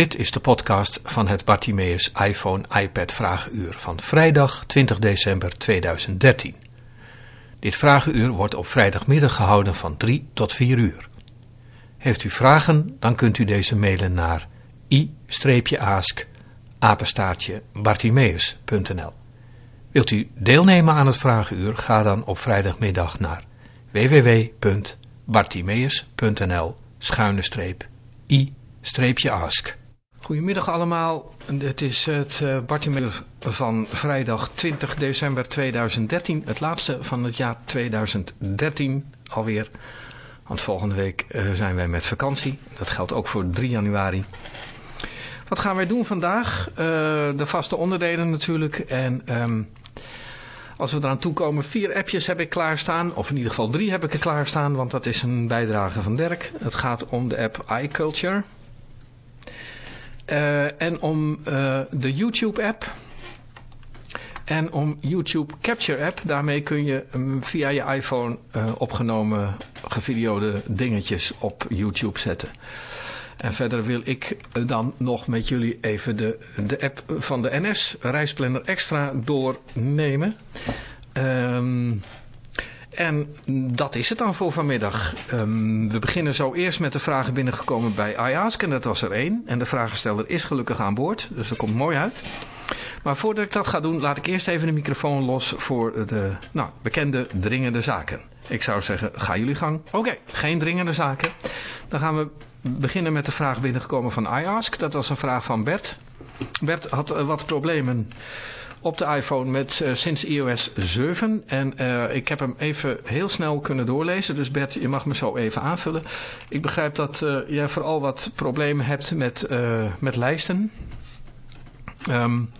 Dit is de podcast van het Bartimeus iPhone iPad Vragenuur van vrijdag 20 december 2013. Dit vragenuur wordt op vrijdagmiddag gehouden van 3 tot 4 uur. Heeft u vragen, dan kunt u deze mailen naar i-ask bartimeus.nl Wilt u deelnemen aan het vragenuur, ga dan op vrijdagmiddag naar www.bartimeus.nl schuine streep i-ask. Goedemiddag allemaal, het is het uh, Bartimeus van vrijdag 20 december 2013, het laatste van het jaar 2013 alweer. Want volgende week uh, zijn wij met vakantie, dat geldt ook voor 3 januari. Wat gaan wij doen vandaag? Uh, de vaste onderdelen natuurlijk en... Um, als we eraan toekomen, vier appjes heb ik klaarstaan. Of in ieder geval drie heb ik er klaarstaan, want dat is een bijdrage van Dirk. Het gaat om de app iCulture. Uh, en om uh, de YouTube app. En om YouTube Capture app. Daarmee kun je um, via je iPhone uh, opgenomen gevideode dingetjes op YouTube zetten. En verder wil ik dan nog met jullie even de, de app van de NS, Reisplanner Extra, doornemen. Um, en dat is het dan voor vanmiddag. Um, we beginnen zo eerst met de vragen binnengekomen bij iAsk. En dat was er één. En de vragensteller is gelukkig aan boord. Dus dat komt mooi uit. Maar voordat ik dat ga doen, laat ik eerst even de microfoon los voor de nou, bekende dringende zaken. Ik zou zeggen, ga jullie gang. Oké, geen dringende zaken. Dan gaan we beginnen met de vraag binnengekomen van iAsk. Dat was een vraag van Bert. Bert had uh, wat problemen op de iPhone met uh, sinds iOS 7. En uh, ik heb hem even heel snel kunnen doorlezen. Dus Bert, je mag me zo even aanvullen. Ik begrijp dat uh, jij vooral wat problemen hebt met, met lijsten. Um,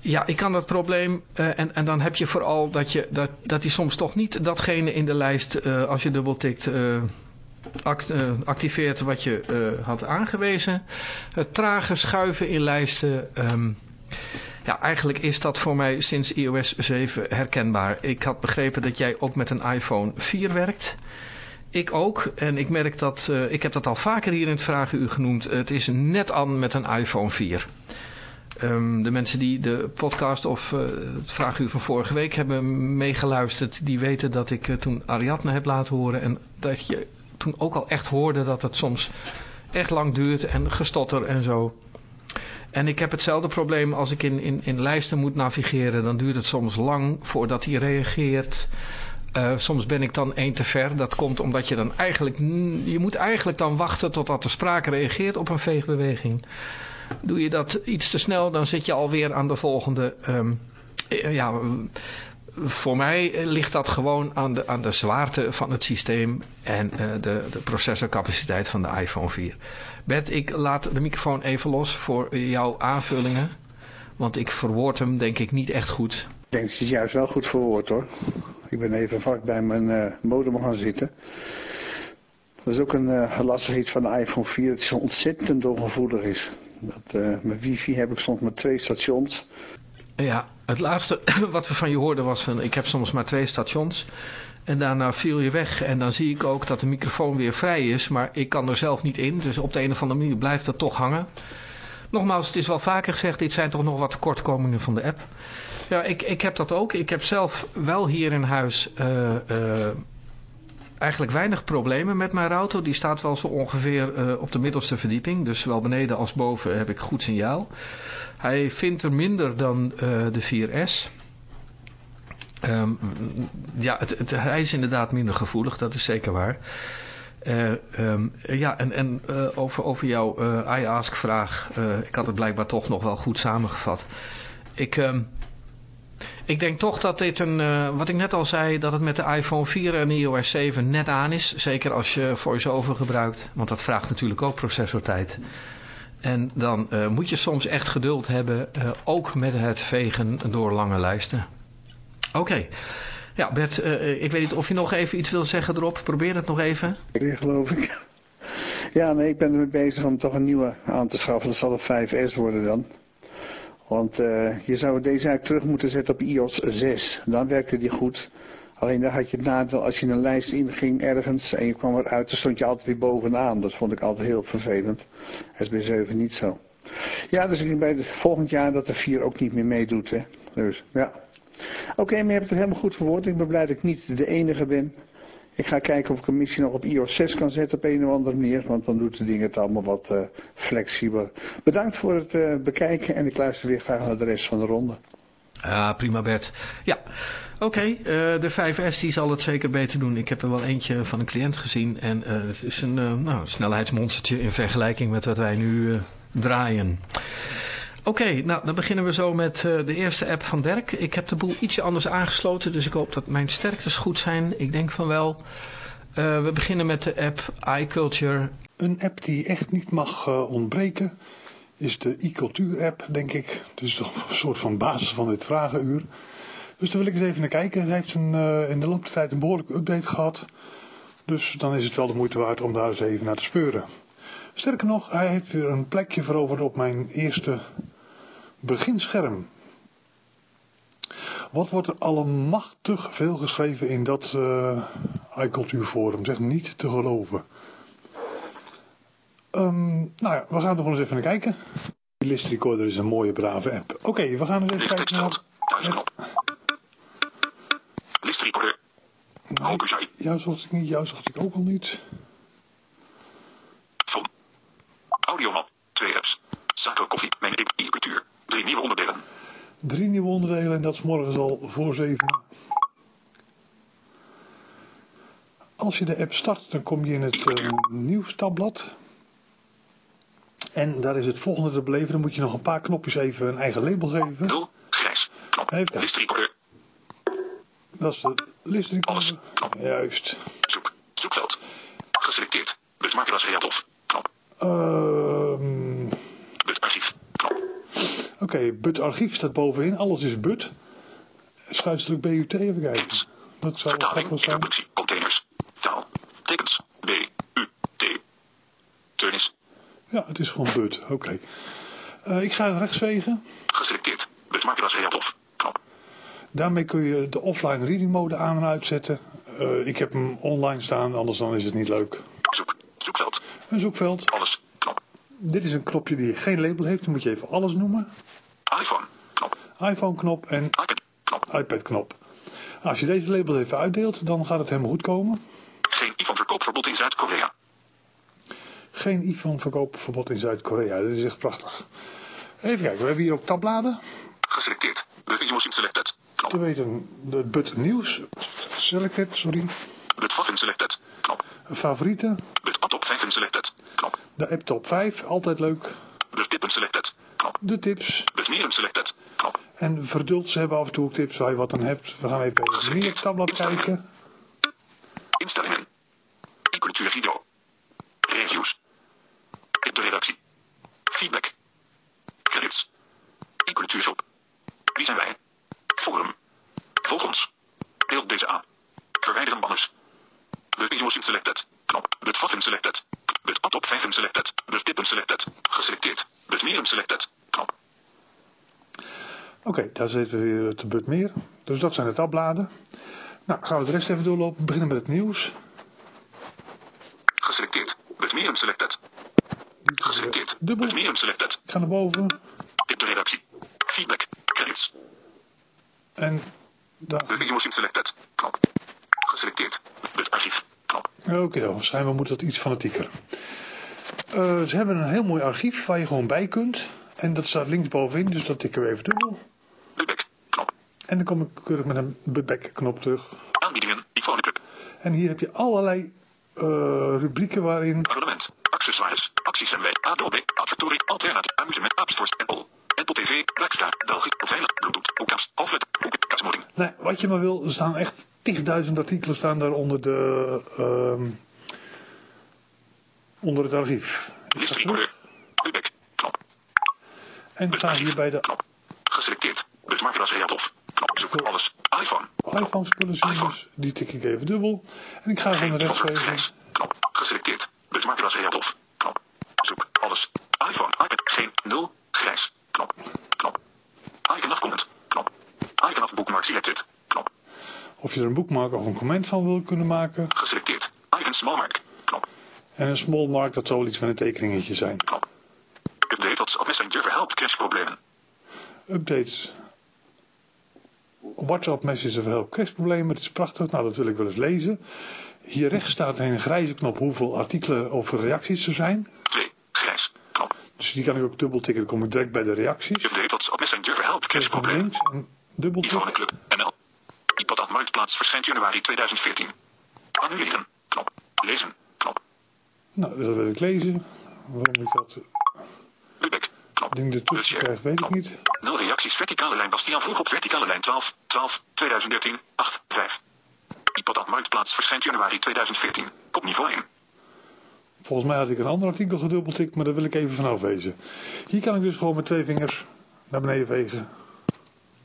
ja, ik kan dat probleem, en, en dan heb je vooral dat, je, dat, dat hij soms toch niet datgene in de lijst, als je dubbeltikt, uh, act, activeert wat je had aangewezen. Het trage schuiven in lijsten, um, ja, eigenlijk is dat voor mij sinds iOS 7 herkenbaar. Ik had begrepen dat jij ook met een iPhone 4 werkt. Ik ook. En ik merk dat, uh, ik heb dat al vaker hier in het Vragenuur genoemd. Het is net aan met een iPhone 4. Um, de mensen die de podcast of uh, het Vraaguur van vorige week hebben meegeluisterd, die weten dat ik uh, toen Ariadne heb laten horen. En dat je toen ook al echt hoorde dat het soms echt lang duurt en gestotter en zo. En ik heb hetzelfde probleem als ik in, in, in lijsten moet navigeren. Dan duurt het soms lang voordat hij reageert. Uh, soms ben ik dan één te ver. Dat komt omdat je dan eigenlijk... Je moet eigenlijk dan wachten totdat de sprake reageert op een veegbeweging. Doe je dat iets te snel, dan zit je alweer aan de volgende... Um, ja, voor mij ligt dat gewoon aan de, aan de zwaarte van het systeem en uh, de, de processorcapaciteit van de iPhone 4. Bert, ik laat de microfoon even los voor jouw aanvullingen. Want ik verwoord hem denk ik niet echt goed. Ik denk dat je het juist wel goed verwoord hoor. Ik ben even vlak bij mijn uh, modem gaan zitten. Dat is ook een uh, lastig iets van de iPhone 4. Dat zo ontzettend ongevoelig is. Dat, met wifi heb ik soms maar twee stations. Ja, het laatste wat we van je hoorden was van ik heb soms maar twee stations. En daarna viel je weg en dan zie ik ook dat de microfoon weer vrij is, maar ik kan er zelf niet in. Dus op de een of andere manier blijft dat toch hangen. Nogmaals, het is wel vaker gezegd, dit zijn toch nog wat tekortkomingen van de app. Ja, ik, ik heb dat ook. Ik heb zelf wel hier in huis uh, uh, eigenlijk weinig problemen met mijn router. Die staat wel zo ongeveer uh, op de middelste verdieping. Dus zowel beneden als boven heb ik goed signaal. Hij vindt er minder dan de 4S. Um, ja, het, het, hij is inderdaad minder gevoelig, dat is zeker waar. Uh, um, ja, en, en over, over jouw iAsk-vraag, ik had het blijkbaar toch nog wel goed samengevat. Ik, um, ik denk toch dat dit een, wat ik net al zei, dat het met de iPhone 4 en iOS 7 net aan is. Zeker als je VoiceOver gebruikt, want dat vraagt natuurlijk ook processortijd. En dan moet je soms echt geduld hebben, ook met het vegen door lange lijsten. Oké. Ja, Bert, ik weet niet of je nog even iets wil zeggen erop. Probeer het nog even. Ik geloof ik. Ja, nee, ik ben ermee bezig om toch een nieuwe aan te schaffen. Dat zal een 5S worden dan. Want uh, je zou deze eigenlijk terug moeten zetten op iOS 6. Dan werkte die goed. Alleen daar had je het nadeel, als je een lijst inging ergens en je kwam eruit, dan stond je altijd weer bovenaan. Dat vond ik altijd heel vervelend. SB7 niet zo. Ja, dus ik denk bij het volgend jaar dat de 4 ook niet meer meedoet. Hè. Dus ja. Oké, maar je hebt het helemaal goed verwoord. Ik ben blij dat ik niet de enige ben. Ik ga kijken of ik hem misschien nog op iOS 6 kan zetten op een of andere manier. Want dan doet de dingen het allemaal wat uh, flexibeler. Bedankt voor het uh, bekijken en ik luister weer graag naar de rest van de ronde. Ja, prima Bert. Ja, oké. Uh, de 5S die zal het zeker beter doen. Ik heb er wel eentje van een cliënt gezien. En het is een nou, snelheidsmonstertje in vergelijking met wat wij nu draaien. Oké, nou dan beginnen we zo met uh, de eerste app van Dirk. Ik heb de boel ietsje anders aangesloten, dus ik hoop dat mijn sterktes goed zijn. Ik denk van wel. Uh, we beginnen met de app iCulture. Een app die echt niet mag uh, ontbreken is de iCultuur app, denk ik. Dus toch een soort van basis van dit vragenuur. Dus daar wil ik eens even naar kijken. Hij heeft een, in de loop der tijd een behoorlijke update gehad. Dus dan is het wel de moeite waard om daar eens even naar te speuren. Sterker nog, hij heeft weer een plekje veroverd op mijn eerste beginscherm. Wat wordt er allemachtig veel geschreven in dat uh, iCultuur Zeg niet te geloven. Um, nou ja, we gaan er gewoon eens even naar kijken. Die list recorder is een mooie brave app. Oké, okay, we gaan eens even kijken naar... Thuisknop. List recorder. Nee, jou zocht ik niet, jou zocht ik ook al niet. Van. Audiomap. Twee apps. Suiker, koffie, mijn e-cultuur. Drie nieuwe onderdelen. Drie nieuwe onderdelen en dat is morgen al voor zeven. Als je de app start, dan kom je in het uh, nieuwstabblad. En daar is het volgende te beleven. Dan moet je nog een paar knopjes even een eigen label geven. 0, grijs, knop, list recorder. Dat is de list recorder. Alles, knop. Juist. Zoek, zoekveld. Geselecteerd. Butmarker als Reatof, knop. Ehm... Oké, okay, but archief staat bovenin. Alles is but. Schuitsdruk BUT even kijken. Dat zou Vertaling, introductie, containers, taal, tekens, B, U, T. Turnis. Ja, het is gewoon but. Oké. Okay. Uh, ik ga rechtsvegen. Geselecteerd. Butmarker als Reatof. Knop. Daarmee kun je de offline reading mode aan en uitzetten. Uh, ik heb hem online staan, anders dan is het niet leuk. Zoek. Zoekveld. Een zoekveld. Alles. Knop. Dit is een knopje die geen label heeft. Dan moet je even alles noemen. iPhone. Knop. iPhone knop en iPad knop. iPad knop. Als je deze label even uitdeelt, dan gaat het helemaal goed komen. Geen iPhone verkoopverbod in Zuid-Korea. Geen iPhone verkoopverbod in Zuid-Korea. Dat is echt prachtig. Even kijken, we hebben hier ook tabbladen. Geselecteerd. Videos in selected. Knop. Te weten, de but nieuws. Selected, sorry. But fucking selected. Knop. Favorieten. But top 5 in selected. Knop. De app top 5, altijd leuk. But tippen selected. Knop. De tips. But meer selected. Knop. En verduld, ze hebben af en toe ook tips waar je wat aan hebt. We gaan even bij meer tabblad kijken. Instellingen. E-cultuur video. Reviews. Tip de redactie. Feedback. Credits. E-cultuurshop. Wie zijn wij? Forum. Volg ons. Deel deze aan. Verwijderen banners. The videos in selected. Knop. But fucking selected. But top 5 selected. But tippen selected. Geselecteerd. But meer selected. Knop. Oké, okay, daar zitten we weer te but meer. Dus dat zijn de tabbladen. Nou, gaan we de rest even doorlopen. We beginnen met het nieuws. Geselecteerd. But meer selected. Geselecteerd. Dubbel. But meer selected. Ik ga naar boven. Tip de redactie. Feedback. Credits. En daar. In selected. Knop. Geselecteerd. But archief. Oké, okay, dan schijnbaar moet dat iets fanatieker. Uh, ze hebben een heel mooi archief waar je gewoon bij kunt. En dat staat links bovenin, dus dat tikken we even dubbel. Knop. En dan kom ik keurig met een budback knop terug. Aanbiedingen, iPhone club. En hier heb je allerlei uh, rubrieken waarin... Abonnement, accessoires, acties en wij, Adobe, advertorie, alternatief, amusement, appstores, Apple, Apple TV, Blackstar, België, veilig, Bluetooth, Boekcast, Alfred, kastmoding. Nee, wat je maar wil, er staan echt 10.000 artikelen staan daar onder de... Uh, onder het archief. List recorder, budback, knop. En we staan hier bij de... Knop. Geselecteerd. Busmarker als Reatof. Knop. Zoek alles. iPhone. iPhone spullen zien, dus die tik ik even dubbel. En ik ga van de rechtswegen. Knop. Geselecteerd. Busmarker als Reatof. Knop. Zoek alles. iPhone. iPad. Geen 0. Grijs. Knop. Knop. Icon of comment. Knop. Icon of bookmark selected. Knop. Of je er een boekmark of een comment van wil kunnen maken. Geselecteerd. Icon smallmark. Knop. En een small mark, dat zal iets van een tekeningetje zijn. Knop. Update WhatsApp Messenger verhelpt crashproblemen. Updates. WhatsApp Messages of Help crashproblemen. Dat is prachtig. Nou, dat wil ik wel eens lezen. Hier rechts staat een grijze knop hoeveel artikelen of reacties er zijn. 2. Grijs. Knop. Dus die kan ik ook dubbeltikken. Dan kom ik direct bij de reacties. Update WhatsApp Messenger verhelpt Klik van crashproblemen. links en dubbeltik. Ivone Club. NL. iPad aan Marktplaats verschijnt januari 2014. Annuleren. Knop. Lezen. Knop. Nou, dat wil ik lezen. Waarom ik dat Lübeck. Knop. ding ertussen krijg, weet ik niet. Nul reacties verticale lijn Bastiaan vroeg op verticale lijn 12, 12, 2013, 8, 5. iPad aan Marktplaats verschijnt januari 2014. Kopniveau 1. Volgens mij had ik een ander artikel gedubbeltikt, maar daar wil ik even van afwezen. Hier kan ik dus gewoon met twee vingers naar beneden vegen.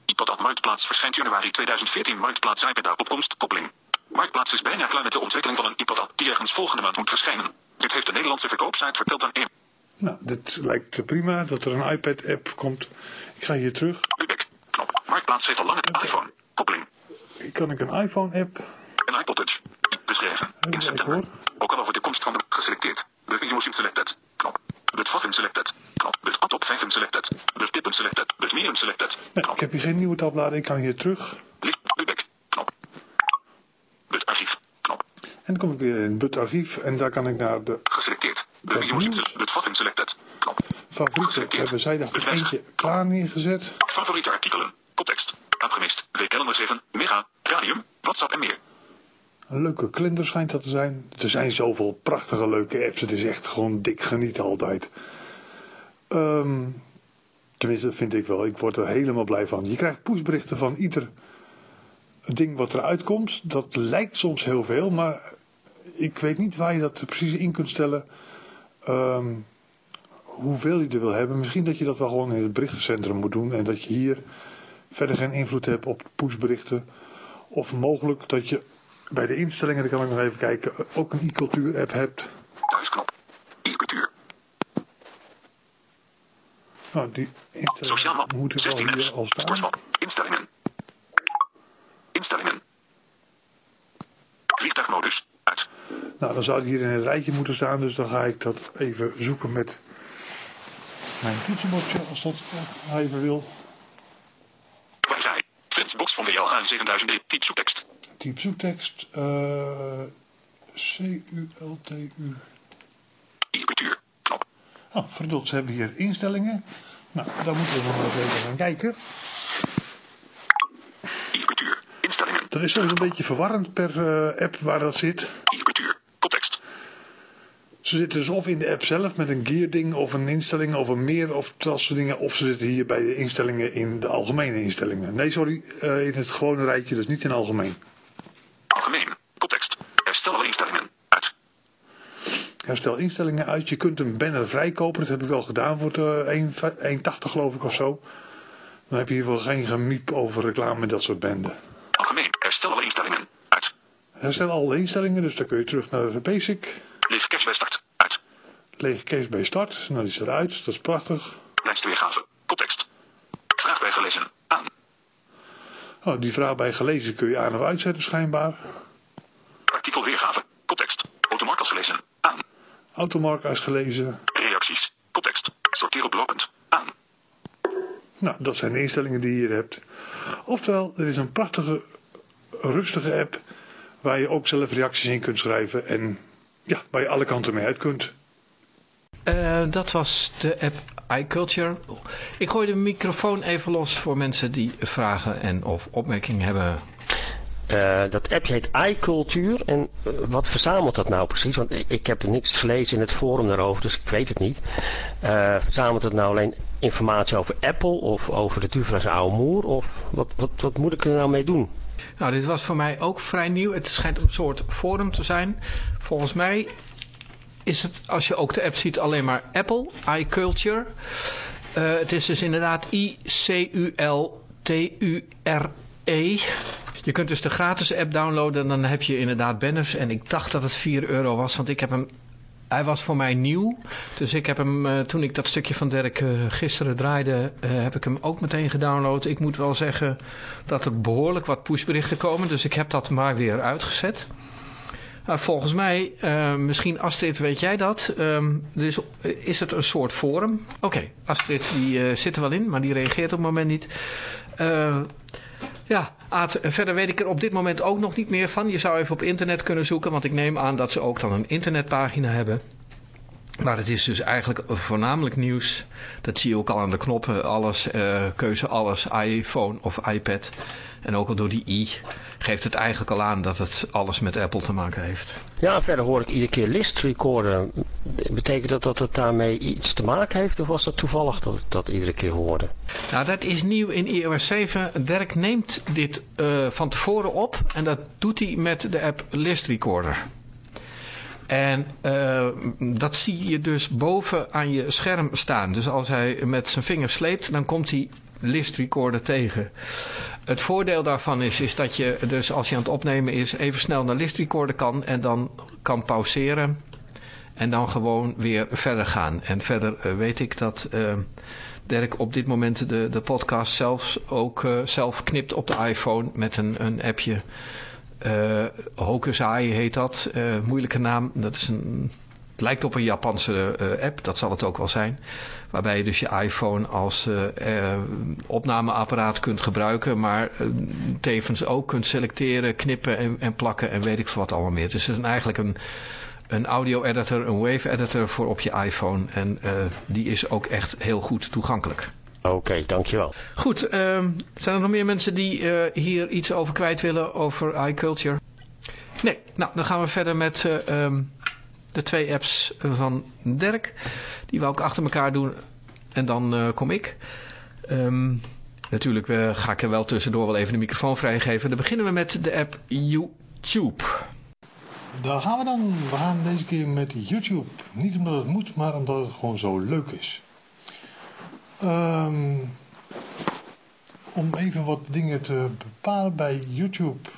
iPad Marktplaats verschijnt januari 2014. Marktplaats iPad opkomst koppeling. Marktplaats is bijna klaar met de ontwikkeling van een iPad die ergens volgende maand moet verschijnen. Dit heeft de Nederlandse verkoopsite verteld aan 1. Nou, dit lijkt prima dat er een iPad-app komt. Ik ga hier terug. Knop. Marktplaats heeft al lang een iPhone. Koppeling. Hier kan ik een iPhone-app. Een iPod Touch. In september. Ook al over de komst van de geselecteerd. De Yosin Selected. Knop. Het Vaffen Selected. Knop. Het Atop 5 Selected. De Tippen Selected. De Medium Selected. Ik heb hier geen nieuwe tabbladen. Ik kan hier terug. Licht. Lübeck. Knop. Het archief. Knop. En dan kom ik weer in het archief en daar kan ik naar de Geselecteerd. De nieuws? Selected. Knop. favorieten. Hebben zij dacht ik eentje klaar neergezet. Favoriete artikelen. Koptekst. Aangemist. W-kalender 7. Mega. Radium. WhatsApp en meer. Een leuke kalender schijnt dat te zijn. Er zijn zoveel prachtige leuke apps. Het is echt gewoon dik genieten altijd. Ehm, tenminste, vind ik wel. Ik word er helemaal blij van. Je krijgt pushberichten van ieder ding wat eruit komt. Dat lijkt soms heel veel, maar ik weet niet waar je dat precies in kunt stellen. Ehm, hoeveel je er wil hebben. Misschien dat je dat wel gewoon in het berichtencentrum moet doen. En dat je hier verder geen invloed hebt op pushberichten. Of mogelijk dat je bij de instellingen, daar kan ik nog even kijken, ook een e-cultuur app hebt. Thuisknop. E-cultuur. Nou, die Sociaal instellingen map. moeten wel 16 hier apps. al. Sportsmap. Instellingen. Instellingen. Vliegtuigmodus. Uit. Nou, dan zou het hier in het rijtje moeten staan, dus dan ga ik dat even zoeken met mijn toetsenbordje, als dat even wil. Wifi. Fritzbox van WLA 7000 Type zoektekst. Type zoektekst, eh C-U-L-T-U. Knop. Oh, verdomme, ze hebben hier instellingen. Nou, daar moeten we nog even gaan kijken. E-cultuur. Instellingen. Dat is soms een beetje verwarrend per eh, app waar dat zit. E-cultuur. Koptekst. Ze zitten dus of in de app zelf met een gear ding of een instelling of een meer of dat soort dingen. Of ze zitten hier bij de instellingen in de algemene instellingen. Nee, sorry, eh, in het gewone rijtje, dus niet in algemeen. Algemeen. Koptekst. Herstel alle instellingen. Uit. Herstel instellingen uit. Je kunt een banner vrijkopen. Dat heb ik wel gedaan voor de 1,80 geloof ik of zo. Dan heb je hier wel geen gemiep over reclame en dat soort benden. Algemeen. Herstel alle instellingen. Uit. Herstel alle instellingen, dus dan kun je terug naar de basic. Leeg cache bij start. Uit. Lege case bij start. Nou, die is eruit. Dat is prachtig. Lijstweergave. Koptekst. Vraag bij gelezen. Oh, die vraag bij gelezen kun je aan of uitzetten schijnbaar. Artikelweergave. Koptekst. Automark als gelezen. Aan. Automark als gelezen. Reacties. Koptekst. Sorteer op lopend. Aan. Nou, dat zijn de instellingen die je hier hebt. Oftewel, het is een prachtige, rustige app waar je ook zelf reacties in kunt schrijven en ja, waar je alle kanten mee uit kunt. Eh, dat was de app iCulture. Ik gooi de microfoon even los voor mensen die vragen en of opmerkingen hebben. Eh, dat appje heet iCultuur. En eh, wat verzamelt dat nou precies? Want ik, ik heb niks gelezen in het forum daarover, dus ik weet het niet. Verzamelt het nou alleen informatie over Apple of over de Tuvra's oude moer? Of wat, wat, wat moet ik er nou mee doen? Nou, dit was voor mij ook vrij nieuw. Het schijnt een soort forum te zijn. Volgens mij is het, als je ook de app ziet, alleen maar Apple, iCulture. Eh, het is dus inderdaad I-C-U-L-T-U-R-E. Je kunt dus de gratis app downloaden en dan heb je inderdaad banners. En ik dacht dat het 4 euro was, want ik heb hem hij was voor mij nieuw. Dus ik heb hem, uh, toen ik dat stukje van Dirk uh, gisteren draaide, uh, heb ik hem ook meteen gedownload. Ik moet wel zeggen dat er behoorlijk wat pushberichten komen. Dus ik heb dat maar weer uitgezet. Nou, volgens mij, misschien Astrid, weet jij dat? Um, dus is het een soort forum? Oké, Astrid die zit er wel in, maar die reageert op het moment niet. Ja, Aad, verder weet ik er op dit moment ook nog niet meer van. Je zou even op internet kunnen zoeken, want ik neem aan dat ze ook dan een internetpagina hebben. Maar het is dus eigenlijk voornamelijk nieuws. Dat zie je ook al aan de knoppen. Alles, uh, keuze alles, iPhone of iPad. En ook al door die i geeft het eigenlijk al aan dat het alles met Apple te maken heeft. Ja, verder hoor ik iedere keer list recorden. Betekent dat dat het daarmee iets te maken heeft of was dat toevallig dat ik dat iedere keer hoorde? Nou, dat is nieuw in iOS 7. Dirk neemt dit uh, van tevoren op en dat doet hij met de app List Recorder. En uh, dat zie je dus boven aan je scherm staan. Dus als hij met zijn vinger sleept, dan komt hij list recorder tegen. Het voordeel daarvan is, is dat je dus als je aan het opnemen is even snel naar list recorder kan en dan kan pauzeren en dan gewoon weer verder gaan. En verder uh, weet ik dat uh, Dirk op dit moment de, de podcast zelfs ook uh, zelf knipt op de iPhone met een, een appje. Uh, Hokusai heet dat, moeilijke naam. Dat is een het lijkt op een Japanse uh, app, dat zal het ook wel zijn. Waarbij je dus je iPhone als uh, opnameapparaat kunt gebruiken. Maar tevens ook kunt selecteren, knippen en, en, plakken en weet ik veel wat allemaal meer. Dus het is eigenlijk een, een audio editor, een wave editor voor op je iPhone. En die is ook echt heel goed toegankelijk. Oké, okay, dankjewel. Goed, ehm, zijn er nog meer mensen die hier iets over kwijt willen over iCulture? Nee, nou dan gaan we verder met... Um, de twee apps van Dirk. Die we ook achter elkaar doen. En dan uh, kom ik. Um, natuurlijk uh, ga ik er wel tussendoor wel even de microfoon vrijgeven. Dan beginnen we met de app YouTube. Daar gaan we dan. We gaan deze keer met YouTube. Niet omdat het moet, maar omdat het gewoon zo leuk is. Um, om even wat dingen te bepalen bij YouTube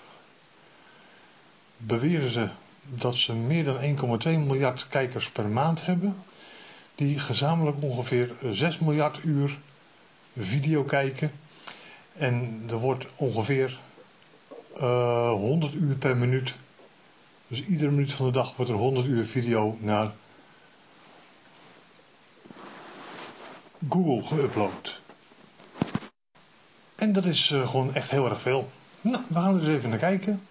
beweren ze dat ze meer dan 1,2 miljard kijkers per maand hebben. Die gezamenlijk ongeveer 6 miljard uur video kijken. En er wordt ongeveer uh, 100 uur per minuut. Dus iedere minuut van de dag wordt er 100 uur video naar Google geüpload. En dat is uh, gewoon echt heel erg veel. Nou, we gaan er eens even naar kijken.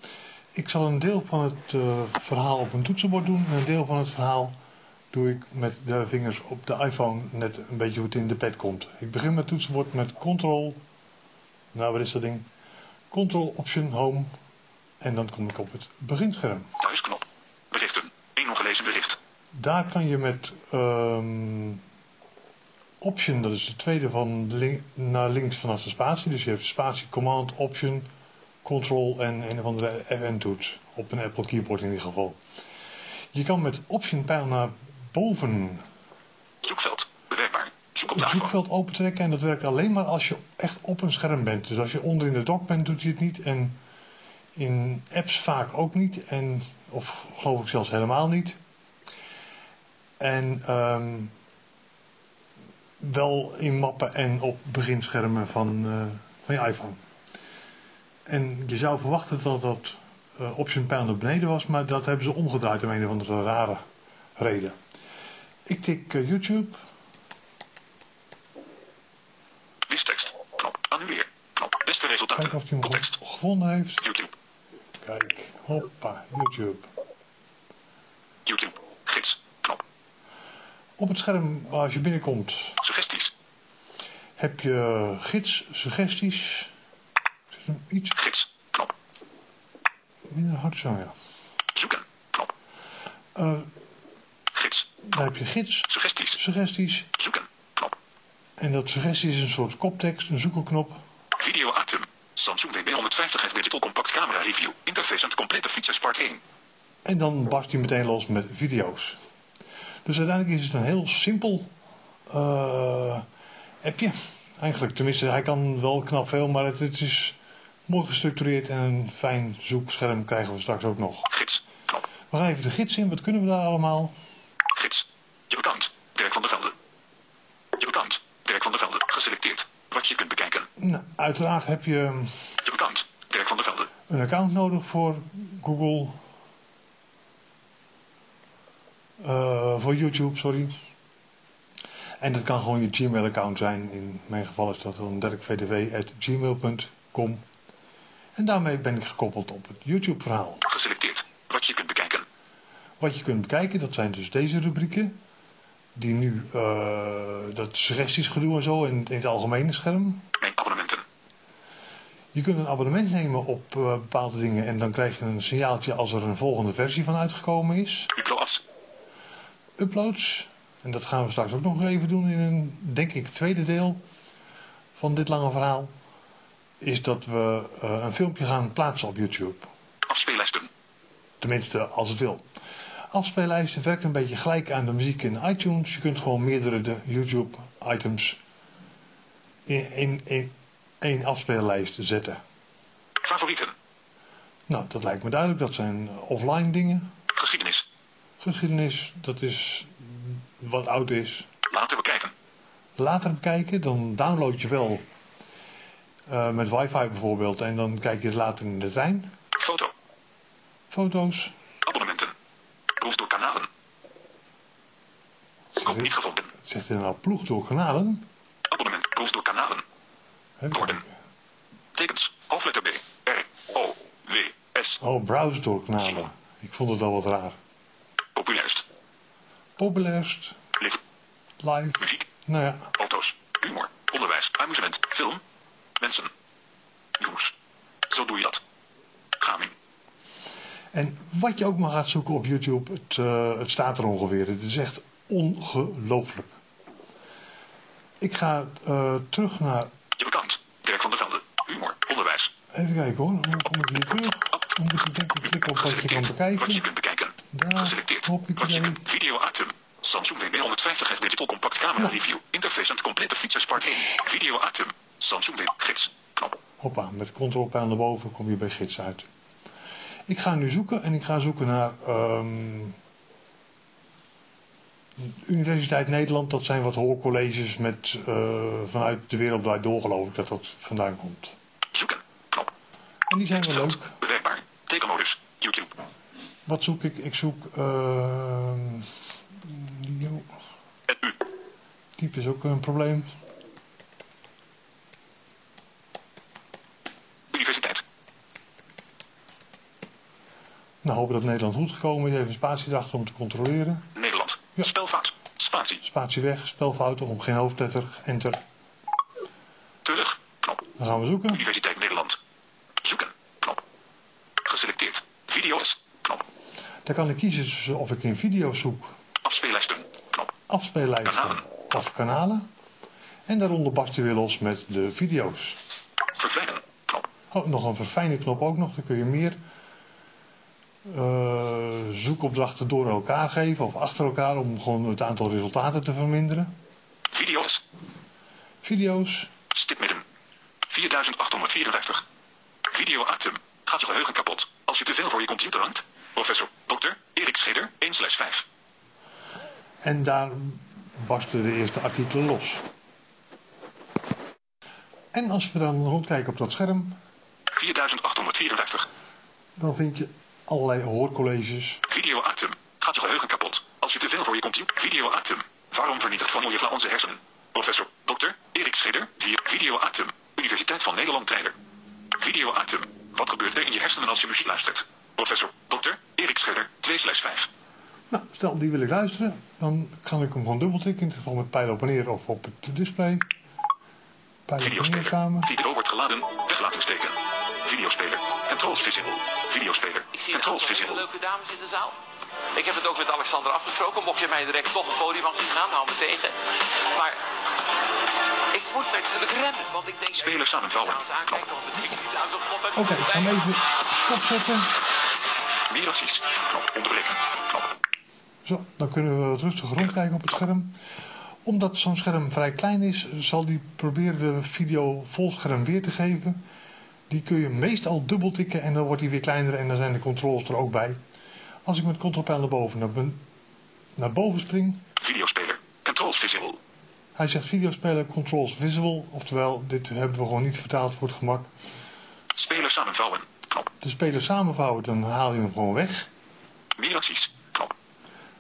Ik zal een deel van het uh, verhaal op een toetsenbord doen. En een deel van het verhaal doe ik met de vingers op de iPhone net een beetje hoe het in de pad komt. Ik begin met het toetsenbord met Ctrl. Nou, wat is dat ding? Ctrl Option Home. En dan kom ik op het beginscherm. Thuisknop. Berichten. Eén ongelezen bericht. Daar kan je met um, Option, dat is de tweede van link, naar links vanaf de spatie. Dus je hebt spatie, Command, Option, Control en een of andere FN-toets. Op een Apple keyboard in ieder geval. Je kan met Option pijl naar boven. Zoekveld. Bewerkbaar. Zoek op Het zoekveld opentrekken en dat werkt alleen maar als je echt op een scherm bent. Dus als je onder in de dock bent doet hij het niet. En in apps vaak ook niet. En, of geloof ik zelfs helemaal niet. En um, wel in mappen en op beginschermen van, uh, van je iPhone. En je zou verwachten dat dat uh, option pijl naar beneden was, maar dat hebben ze omgedraaid om een of andere rare reden. Ik tik uh, YouTube. Wistekst. Knop. Annuleer. Knop. Beste resultaten. Kijk of hij hem goed gevonden heeft. YouTube. Kijk. Hoppa. YouTube. YouTube. Gids. Knop. Op het scherm als je binnenkomt. Suggesties. Heb je gids, suggesties iets... Gids, knop. Minder hard zo, ja. Zoeken, knop. Uh, gids. Knop. Daar heb je gids. Suggesties. Suggesties. Zoeken, knop. En dat suggesties is een soort koptekst, een zoekelknop. Video item. Samsung WB150 Digital Compact Camera Review. Interface en complete features part 1. En dan barst hij meteen los met video's. Dus uiteindelijk is het een heel simpel uh, appje. Eigenlijk, tenminste, hij kan wel knap veel, maar het, het is mooi gestructureerd en een fijn zoekscherm krijgen we straks ook nog. Gids, knop. We gaan even de gids in. Wat kunnen we daar allemaal? Dirk van der Velde. Je account. Dirk van der Velde. Geselecteerd. Wat je kunt bekijken. Nou, uiteraard heb je Je account. Dirk van der Velde. een account nodig voor Google. Eh, voor YouTube, sorry. En dat kan gewoon je Gmail-account zijn. In mijn geval is dat dan dirkvdw.gmail.com. En daarmee ben ik gekoppeld op het YouTube-verhaal. Geselecteerd. Wat je kunt bekijken. Wat je kunt bekijken, dat zijn dus deze rubrieken. Die nu, eh, dat suggesties gedoe en zo in, in het algemene scherm. Mijn abonnementen. Je kunt een abonnement nemen op eh, bepaalde dingen en dan krijg je een signaaltje als er een volgende versie van uitgekomen is. Uploads. Uploads, en dat gaan we straks ook nog even doen in een, denk ik, tweede deel van dit lange verhaal. Is dat we eh, een filmpje gaan plaatsen op YouTube. Afspeellijsten. Tenminste, als het wil. Afspeellijsten werkt een beetje gelijk aan de muziek in iTunes. Je kunt gewoon meerdere de YouTube-items in, in, in één afspeellijst zetten. Favorieten. Nou, dat lijkt me duidelijk. Dat zijn offline dingen. Geschiedenis. Geschiedenis, dat is wat oud is. Laten bekijken. Later bekijken, dan download je wel eh, met wifi bijvoorbeeld. En dan kijk je het later in de trein. Foto. Foto's. Abonnementen. Ploeg door kanalen. Groep niet gevonden. Zegt hij nou ploeg door kanalen? Abonnement. Ploeg door kanalen. Woorden. kijken. Tekens. Hoofdletter B. R. O. W. S. Oh, browse door kanalen. Ik vond het wel wat raar. Populairst. Populairst, Live. live, Muziek. nou ja, Auto's. Humor. Onderwijs. Amusement. Film. Mensen. Nieuws. Zo doe je dat. Gaming. En wat je ook maar gaat zoeken op YouTube, het, eh, het staat er ongeveer. Het is echt ongelooflijk. Ik ga eh, terug naar... Je account. Dirk van der Velde. Humor. Onderwijs. Even kijken hoor, hoe kom ik hier terug? Dan moet ik denk ik klikken op wat je kan Geselecteerd. Wat je bekijken. kunt bekijken. Daar, Geselecteerd. hoppakee. Wat je kunt. Video item. Samsung W150 F Digital Compact Camera. Review. Interface en complete features part 1. Video item. Samsung W. Gids. Knop. Hoppa, met ctrl-pijl naar boven kom je bij gids uit. Ik ga nu zoeken en ik ga zoeken naar ehm, Universiteit Nederland. Dat zijn wat hoorcolleges met, eh, vanuit de wereld draait door geloof ik dat dat vandaan komt. Zoeken. Knop. En die zijn wel leuk. Bewerkbaar. Tekenmodus. YouTube. Wat zoek ik? Ik zoek... ehm Leo. Het U. Type is ook een probleem. Universiteit. Nou, hopen dat Nederland goed gekomen is. Even een spatie erachter om te controleren. Nederland. Ja. Spelfout. Spatie. Spatie weg, spelfouten om geen hoofdletter, enter. Terug. Knop. Dan gaan we zoeken. Universiteit Nederland. Zoeken. Knop. Geselecteerd. Video's. Knop. Dan kan ik kiezen of ik in video's zoek, Afspeellijsten. Knop. afspeellijsten Kanalen. of kanalen. En daaronder barst hij weer los met de video's. Verfijnen. Knop. Oh, nog een verfijnen knop ook nog. Dan kun je meer zoekopdrachten door elkaar geven of achter elkaar om gewoon het aantal resultaten te verminderen. Video's. Video's. Stipmidden. 4854. Video item. Gaat je geheugen kapot als je te veel voor je computer hangt? Professor Dr. Erik Scheder 1 5. En daar barsten de eerste artikelen los. En als we dan rondkijken op dat scherm, 4854. dan vind je allerlei hoorcolleges. Video item. Gaat je geheugen kapot als je te veel voor je computer... Video item. Waarom vernietigt Van onze hersenen? Professor Dr. Erik Scheder 4. Video item. Universiteit van Nederland trailer. Video item. Wat gebeurt er in je hersenen als je muziek luistert? Professor Dr. Erik Scheder 2 5. Nou, stel die wil ik luisteren, dan kan ik hem gewoon dubbeltikken. In dit geval met pijl op neer of op het display. Pijl op neer samen. Video wordt geladen. Weg laten steken. Videospeler. Controls visible. Videospeler. Ik zie een Controls visible. leuke dames in de zaal. Ik heb het ook met Alexander afgesproken. Mocht je mij direct toch een podium af zien gaan, hou me tegen. Maar ik moet natuurlijk remmen, want ik denk... Spelers samenvallen. Ik op knop heb. Oké, ik ga hem even stopzetten. Meer acties. Knop. Onderbreken. Knop. Zo, dan kunnen we wat rustig rondkijken op het scherm. Omdat zo'n scherm vrij klein is, zal die proberen de video volscherm weer te geven. Die kun je meestal dubbeltikken en dan wordt die weer kleiner en dan zijn de controls er ook bij. Als ik met ctrl-pijl naar boven naar, naar boven spring, Videospeler. Controls visible. Hij zegt videospeler controls visible, oftewel dit hebben we gewoon niet vertaald voor het gemak. Speler samenvouwen. Knop. De speler samenvouwen, dan haal je hem gewoon weg. Meer acties. Knop.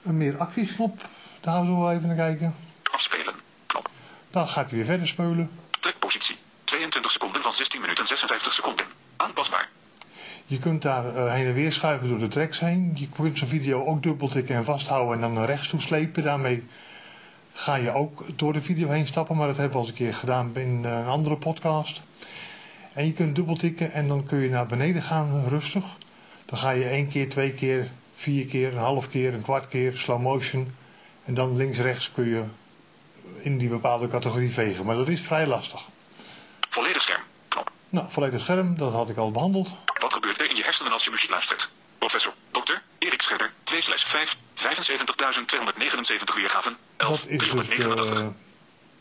Een meer acties knop, daar gaan we zo wel even naar kijken. Afspelen. Knop. Dan gaat hij weer verder spelen. Trekpositie. 22 seconden van 16 minuten 56 seconden. Aanpasbaar. Je kunt daar eh, heen en weer schuiven door de tracks heen. Je kunt zo'n video ook dubbeltikken en vasthouden en dan naar rechts toe slepen. Daarmee ga je ook door de video heen stappen, maar dat hebben we al eens een keer gedaan in eh, een andere podcast. En je kunt dubbeltikken en dan kun je naar beneden gaan rustig. Dan ga je één keer, twee keer, vier keer, een half keer, een kwart keer, slow motion. En dan links-rechts kun je in die bepaalde categorie vegen. Maar dat is vrij lastig. Volledig scherm. Knop. Nou, volledig scherm, dat had ik al behandeld. Wat gebeurt er in je hersenen als je muziek luistert? Professor, dokter, Erik Scherder, 2 slash 5, 75.279 weergaven, 11, Dat is dus 389. de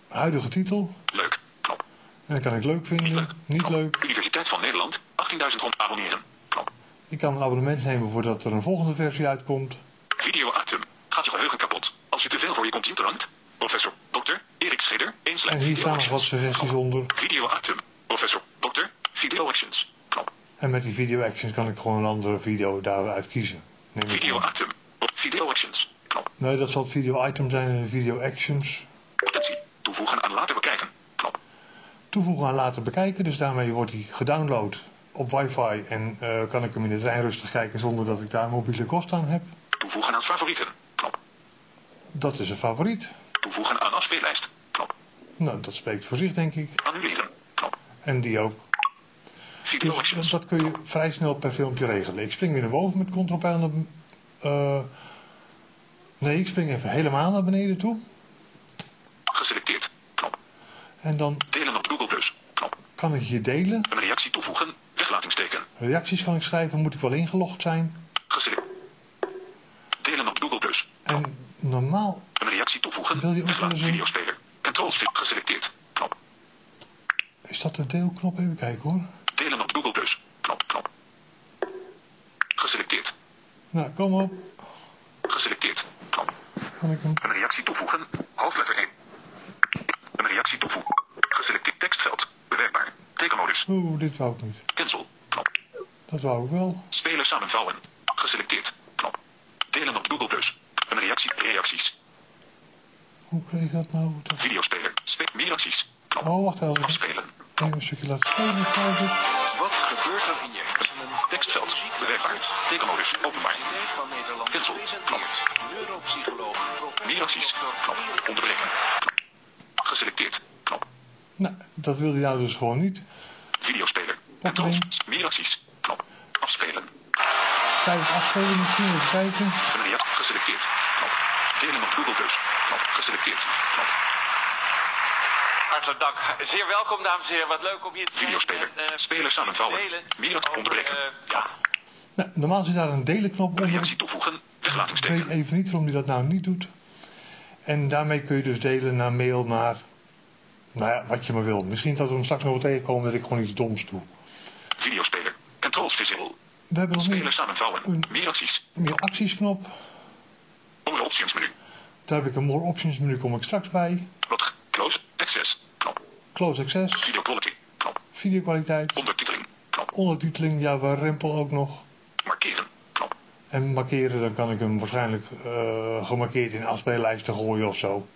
huidige titel. Leuk. Knop. En dat kan ik leuk vinden, Niet leuk. niet Knop. leuk. Universiteit van Nederland, 18.000 rond abonneren. Knop. Ik kan een abonnement nemen voordat er een volgende versie uitkomt. Video item. Gaat je geheugen kapot als je te veel voor je computer hangt? Professor, dokter, Erik Scherder, 1 slash En hier staan nog wat suggesties onder. Video item. Professor, dokter, video actions. Knop. En met die video actions kan ik gewoon een andere video daaruit kiezen. Neem Video aan. item. Video actions. Knop. Nee, dat zal het video item zijn en de video actions. Attentie. Toevoegen aan later bekijken. Knop. Toevoegen aan laten bekijken, dus daarmee wordt hij gedownload op wifi en eh, kan ik hem in de trein rustig kijken zonder dat ik daar mobiele kost aan heb. Toevoegen aan favorieten. Knop. Dat is een favoriet. Toevoegen aan afspeellijst. Knop. Nou, dat spreekt voor zich denk ik. Annuleren. Knop. En die ook. Video Dus actions. dat kun je vrij snel per filmpje regelen. Ik spring weer naar boven met ctrl pijl naar... eh, nee, ik spring even helemaal naar beneden toe. Geselecteerd. Knop. En dan Delen op Google Plus. Knop. kan ik hier delen. Een reactie toevoegen. Weglatingsteken. Reacties kan ik schrijven, moet ik wel ingelogd zijn. Geselecteerd. Delen op Google Plus. En normaal, Een reactie toevoegen. Wil je ook Wegla- wel eens een- Videospeler. Controls fit. Geselecteerd. Knop. is dat de deelknop? Even kijken hoor. Delen op Google Plus. Knop. Knop. Geselecteerd. Nou, kom op. Geselecteerd. Knop. Kan ik hem... Een reactie toevoegen. Hoofdletter 1. Een reactie toevoegen. Geselecteerd tekstveld. Bewerkbaar. Tekenmodus. Oeh, dit wou ik niet. Cancel. Knop. Dat wou ik wel. Spelen samenvouwen. Geselecteerd. Knop. Delen op Google Plus. Een reactie. Reacties. Hoe kreeg ik dat nou? Dat- Videospeler. Spe meer acties. Knop. Oh, wacht even. Afspelen. Even een stukje laten spelen, geloof ik. Wat gebeurt er in je hersenen? Tekstveld. Bewerkbaar. Tekenmodus. Openbaar. Van Nederland Cancel. presenteert neuropsycholoog Meer acties. Knop. Onderbreken. Knop. Geselecteerd. Knop. Nou, dat wilde hij nou dus gewoon niet. Videospeler. Controls. Meer acties. Knop. Afspelen. Tijdens afspelen misschien even kijken. Geselecteerd. Op Google Plus. Knop. Geselecteerd. Knop. Hartelijk dank. Zeer welkom, dames en heren. Wat leuk om hier te zijn. Videospeler. En, eh, Speler samenvouwen. Meer acties. over, Onderbreken. eh, ja, Nou, normaal zit daar een delenknop onder. reactie toevoegen. Ik weet even niet waarom hij dat nou niet doet. En daarmee kun je dus delen naar mail, naar... Nou ja, wat je maar wil. Misschien dat we hem straks nog wel tegenkomen dat ik gewoon iets doms doe. Videospeler. Controls visible. We hebben nog Speler meer, samenvouwen. Meer acties. meer actiesknop. Onder options menu. Daar heb ik een more options menu, kom ik straks bij. Wat? Close. Access. Knop. Close access, Video quality. Knop. videokwaliteit, Ondertiteling. Knop. ondertiteling, ja, waar rempel ook nog. Markeren. Knop. En markeren, dan kan ik hem waarschijnlijk eh, gemarkeerd in afspeellijsten gooien of zo.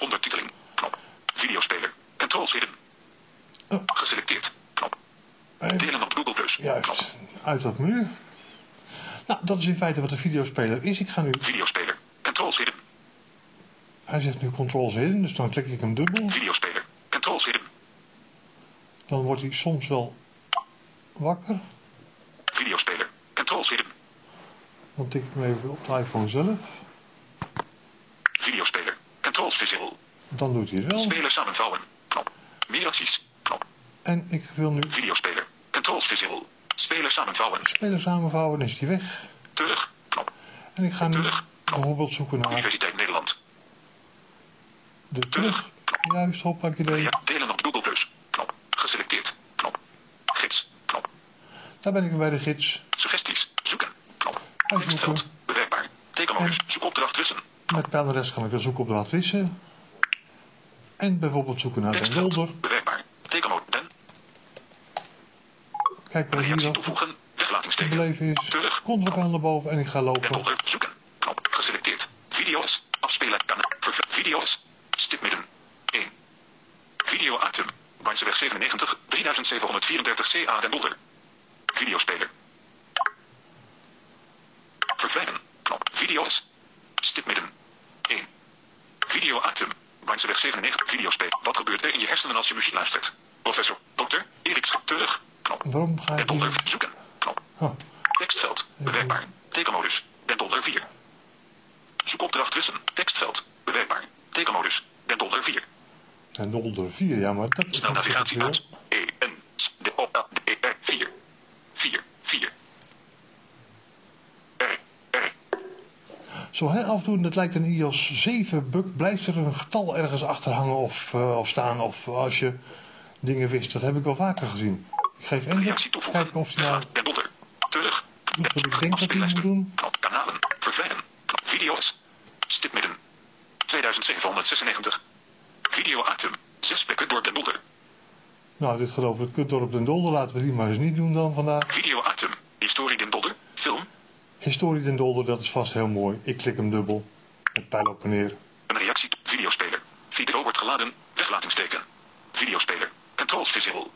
Ondertiteling. Knop. Videospeler. Controls hidden. Oh. Geselecteerd. Knop. En, Delen op Google Plus. Knop. juist, uit dat menu. Nou, dat is in feite wat de videospeler is. Ik ga nu, Videospeler. Controls hidden. hij zegt nu controls hidden, dus dan klik ik hem dubbel. Videospeler. Controls hidden. Dan wordt hij soms wel wakker. Videospeler. Controls hidden. Dan tik ik hem even op de iPhone zelf. Videospeler. Controls visible. Dan doet hij het wel. Speler samenvouwen. Knop. Meer acties. Knop. En ik wil nu Videospeler. Controls visible. Speler samenvouwen. speler samenvouwen, is hij weg. Terug. Knop. En ik ga nu bijvoorbeeld zoeken naar Universiteit Nederland. de terug. Juist, hoppakee. Ja, delen op Google Plus. Knop. Geselecteerd. Knop. Gids. Knop. Daar ben ik weer bij de gids. Suggesties. Zoeken. Knop. Tekstveld. Bewerkbaar. Tekenmodus. Zoekopdracht wissen. Met pijl en rest kan ik een zoekopdracht wissen. En bijvoorbeeld zoeken naar Den Tekstveld. Dolder. Bewerkbaar. Tekenmode. Den. Wat hier Reactie nog toevoegen. te Weglatingsteken. beleven is. Terug. Control naar boven en ik ga lopen. Dolder. Zoeken. Knop. Geselecteerd. Video's. Afspelen. Kan. Video's. Stipmidden. 1. Video item. Barnseweg 97. 3734 CA Den Dolder. Videospeler. Verdwijnen. Knop. Video's. Stipmidden. 1. Video item. Barnseweg 97. Videospeler. Wat gebeurt er in je hersenen als je muziek luistert? Professor. Dokter. Erik Terug. Knop. Waarom ga ik hier... Zoeken. Knop. Oh, Tekstveld. Bewerkbaar. Tekenmodus. Den Dolder 4. Zoekopdracht wissen. Tekstveld. Bewerkbaar. Tekenmodus. Den Dolder 4. Den Dolder 4, ja, maar dat is Snel navigatie uit. E N D O L D E R 4. 4. 4. R. R. Zo heel af en toe, dat lijkt een iOS 7 bug, blijft er een getal ergens achter hangen of, eh, of staan. Of als je dingen wist, dat heb ik wel vaker gezien. Ik geef enter, Reactie toevoegen. kijken of nou. Den Dolder. Terug. wat ik denk dat hij moet doen. Kanalen. Verdwijnen. Knop. Video's. Stipmidden. 2796. Video item. 6 plekken door Den Dolder. Nou, dit geloof ik, Kutdorp Den Dolder, laten we die maar eens niet doen dan vandaag. Video item. Historie Den Dolder. Film. Historie Den Dolder, dat is vast heel mooi. Ik klik hem dubbel. Met pijl op en neer. Een reactie. Videospeler. Video wordt geladen. Weglatingsteken. Videospeler. Controls visible.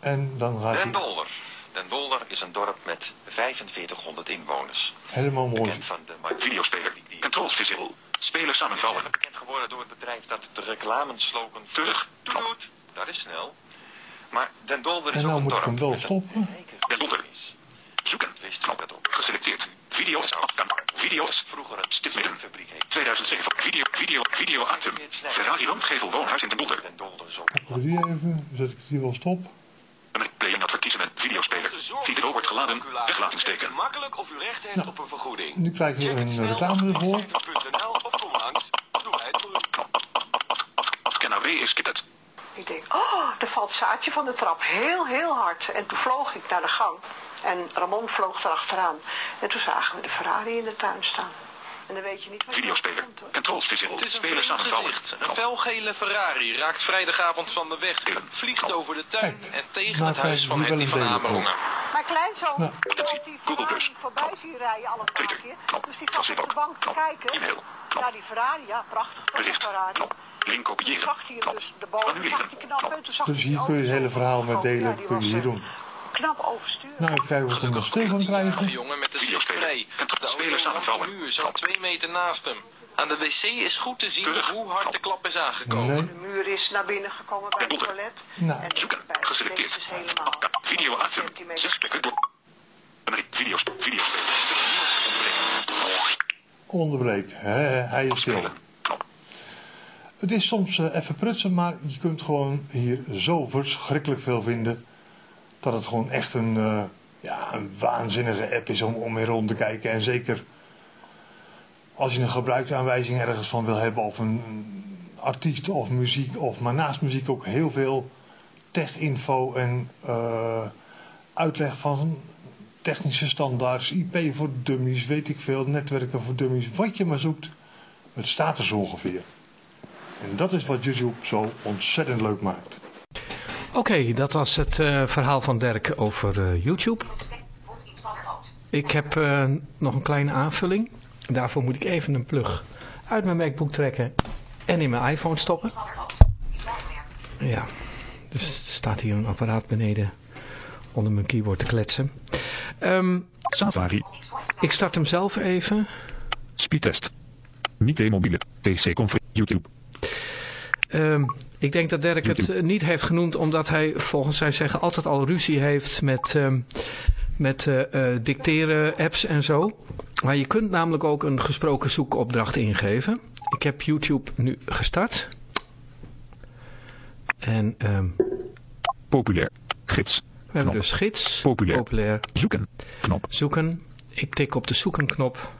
En dan gaat Den Dolder. Den Dolder is een dorp met 4500 inwoners. helemaal mooi. Bekend van de Videospeler. Controls visible. Spelers samenvouwen. bekend geworden door het bedrijf dat de reclameslogan Terug. Doet. Dat is snel. Maar Den Dolder is En ook nou een moet ik dorp hem wel stoppen. Den Dolder. Zoeken. Wist u Knop. dat ook? Geselecteerd. Video's. Kan. Video's. Vroeger een Stipmidden. fabriek heet. 2007. Video. Video. Video item. Ferrari randgevel woonhuis in Den Dolder. Den Dolder is ook we die even, zet ik die wel stop. Een playing advertisement. Videospeler. Video wordt geladen. Weglatingsteken. Makkelijk of u recht heeft op een vergoeding. Nu krijg je een reclame voor u. Afkenner W is het. Ik denk, oh, er valt Saatje van de trap heel, heel hard. En toen vloog ik naar de gang. En Ramon vloog erachteraan. En toen zagen we de Ferrari in de tuin staan. En dan weet je niet wat Videospeler. Controls visible. Het is een Spelers samenvouwen. gezicht. Een felgele Ferrari raakt vrijdagavond van de weg, vliegt over de tuin Kijk, en tegen nou het huis van Hetty van Amerongen. Mijn kleinzoon Nou. die Google Plus. voorbij zien rijden al een paar Twitter, keer. Dus die zat Facebook, op de bank te kijken naar die Ferrari. Ja, prachtig toch, een Bericht. Ferrari. Link kopiëren. zag dus de toen zag Dus hij hier kun je het hele verhaal met delen Ja, kun je hier eh, doen. Knap oversturen. Nou, ik krijg ook nog stil van de krijgen. jongen met de vrij. Tot De spelers samenvouwen. de muur zo'n twee meter naast hem. Aan de wc is goed te zien Terug. hoe hard de klap is aangekomen. Nee, De muur is naar binnen gekomen bij het toilet. Nou. En Zoeken. Geselecteerd. is helemaal Video item. centimeter. 6 plekken door. Een video's. Videospeler. onderbreek. Hè, hij is stil. Het is soms eh, even prutsen, maar je kunt gewoon hier zo verschrikkelijk veel vinden. Dat het gewoon echt een, eh, ja, een waanzinnige app is om, om mee rond te kijken. En zeker als je een gebruiksaanwijzing ergens van wil hebben of een, een artiest of muziek of maar naast muziek ook heel veel tech-info en eh, uitleg van technische standaards, IP voor dummies, weet ik veel, netwerken voor dummies, wat je maar zoekt. Het staat er zo ongeveer. En dat is wat YouTube zo ontzettend leuk maakt. Oké, dat was het eh, verhaal van Dirk over eh, YouTube. Ik heb eh, nog een kleine aanvulling. Daarvoor moet ik even een plug uit mijn MacBook trekken en in mijn iPhone stoppen. Ja, dus er staat hier een apparaat beneden onder mijn keyboard te kletsen. Ehm, Safari. ik start hem zelf even. Speedtest. Niet mobiele. TC Conf. YouTube. Ehm, ik denk dat Dirk het eh, niet heeft genoemd omdat hij volgens zijn zeggen altijd al ruzie heeft met, ehm, met eh, eh, dicteren apps en zo. Maar je kunt namelijk ook een gesproken zoekopdracht ingeven. Ik heb YouTube nu gestart. En ehm, Populair. Gids. we hebben Knop. dus gids, Populair. populair, Zoeken. Knop. zoeken. Ik tik op de zoekenknop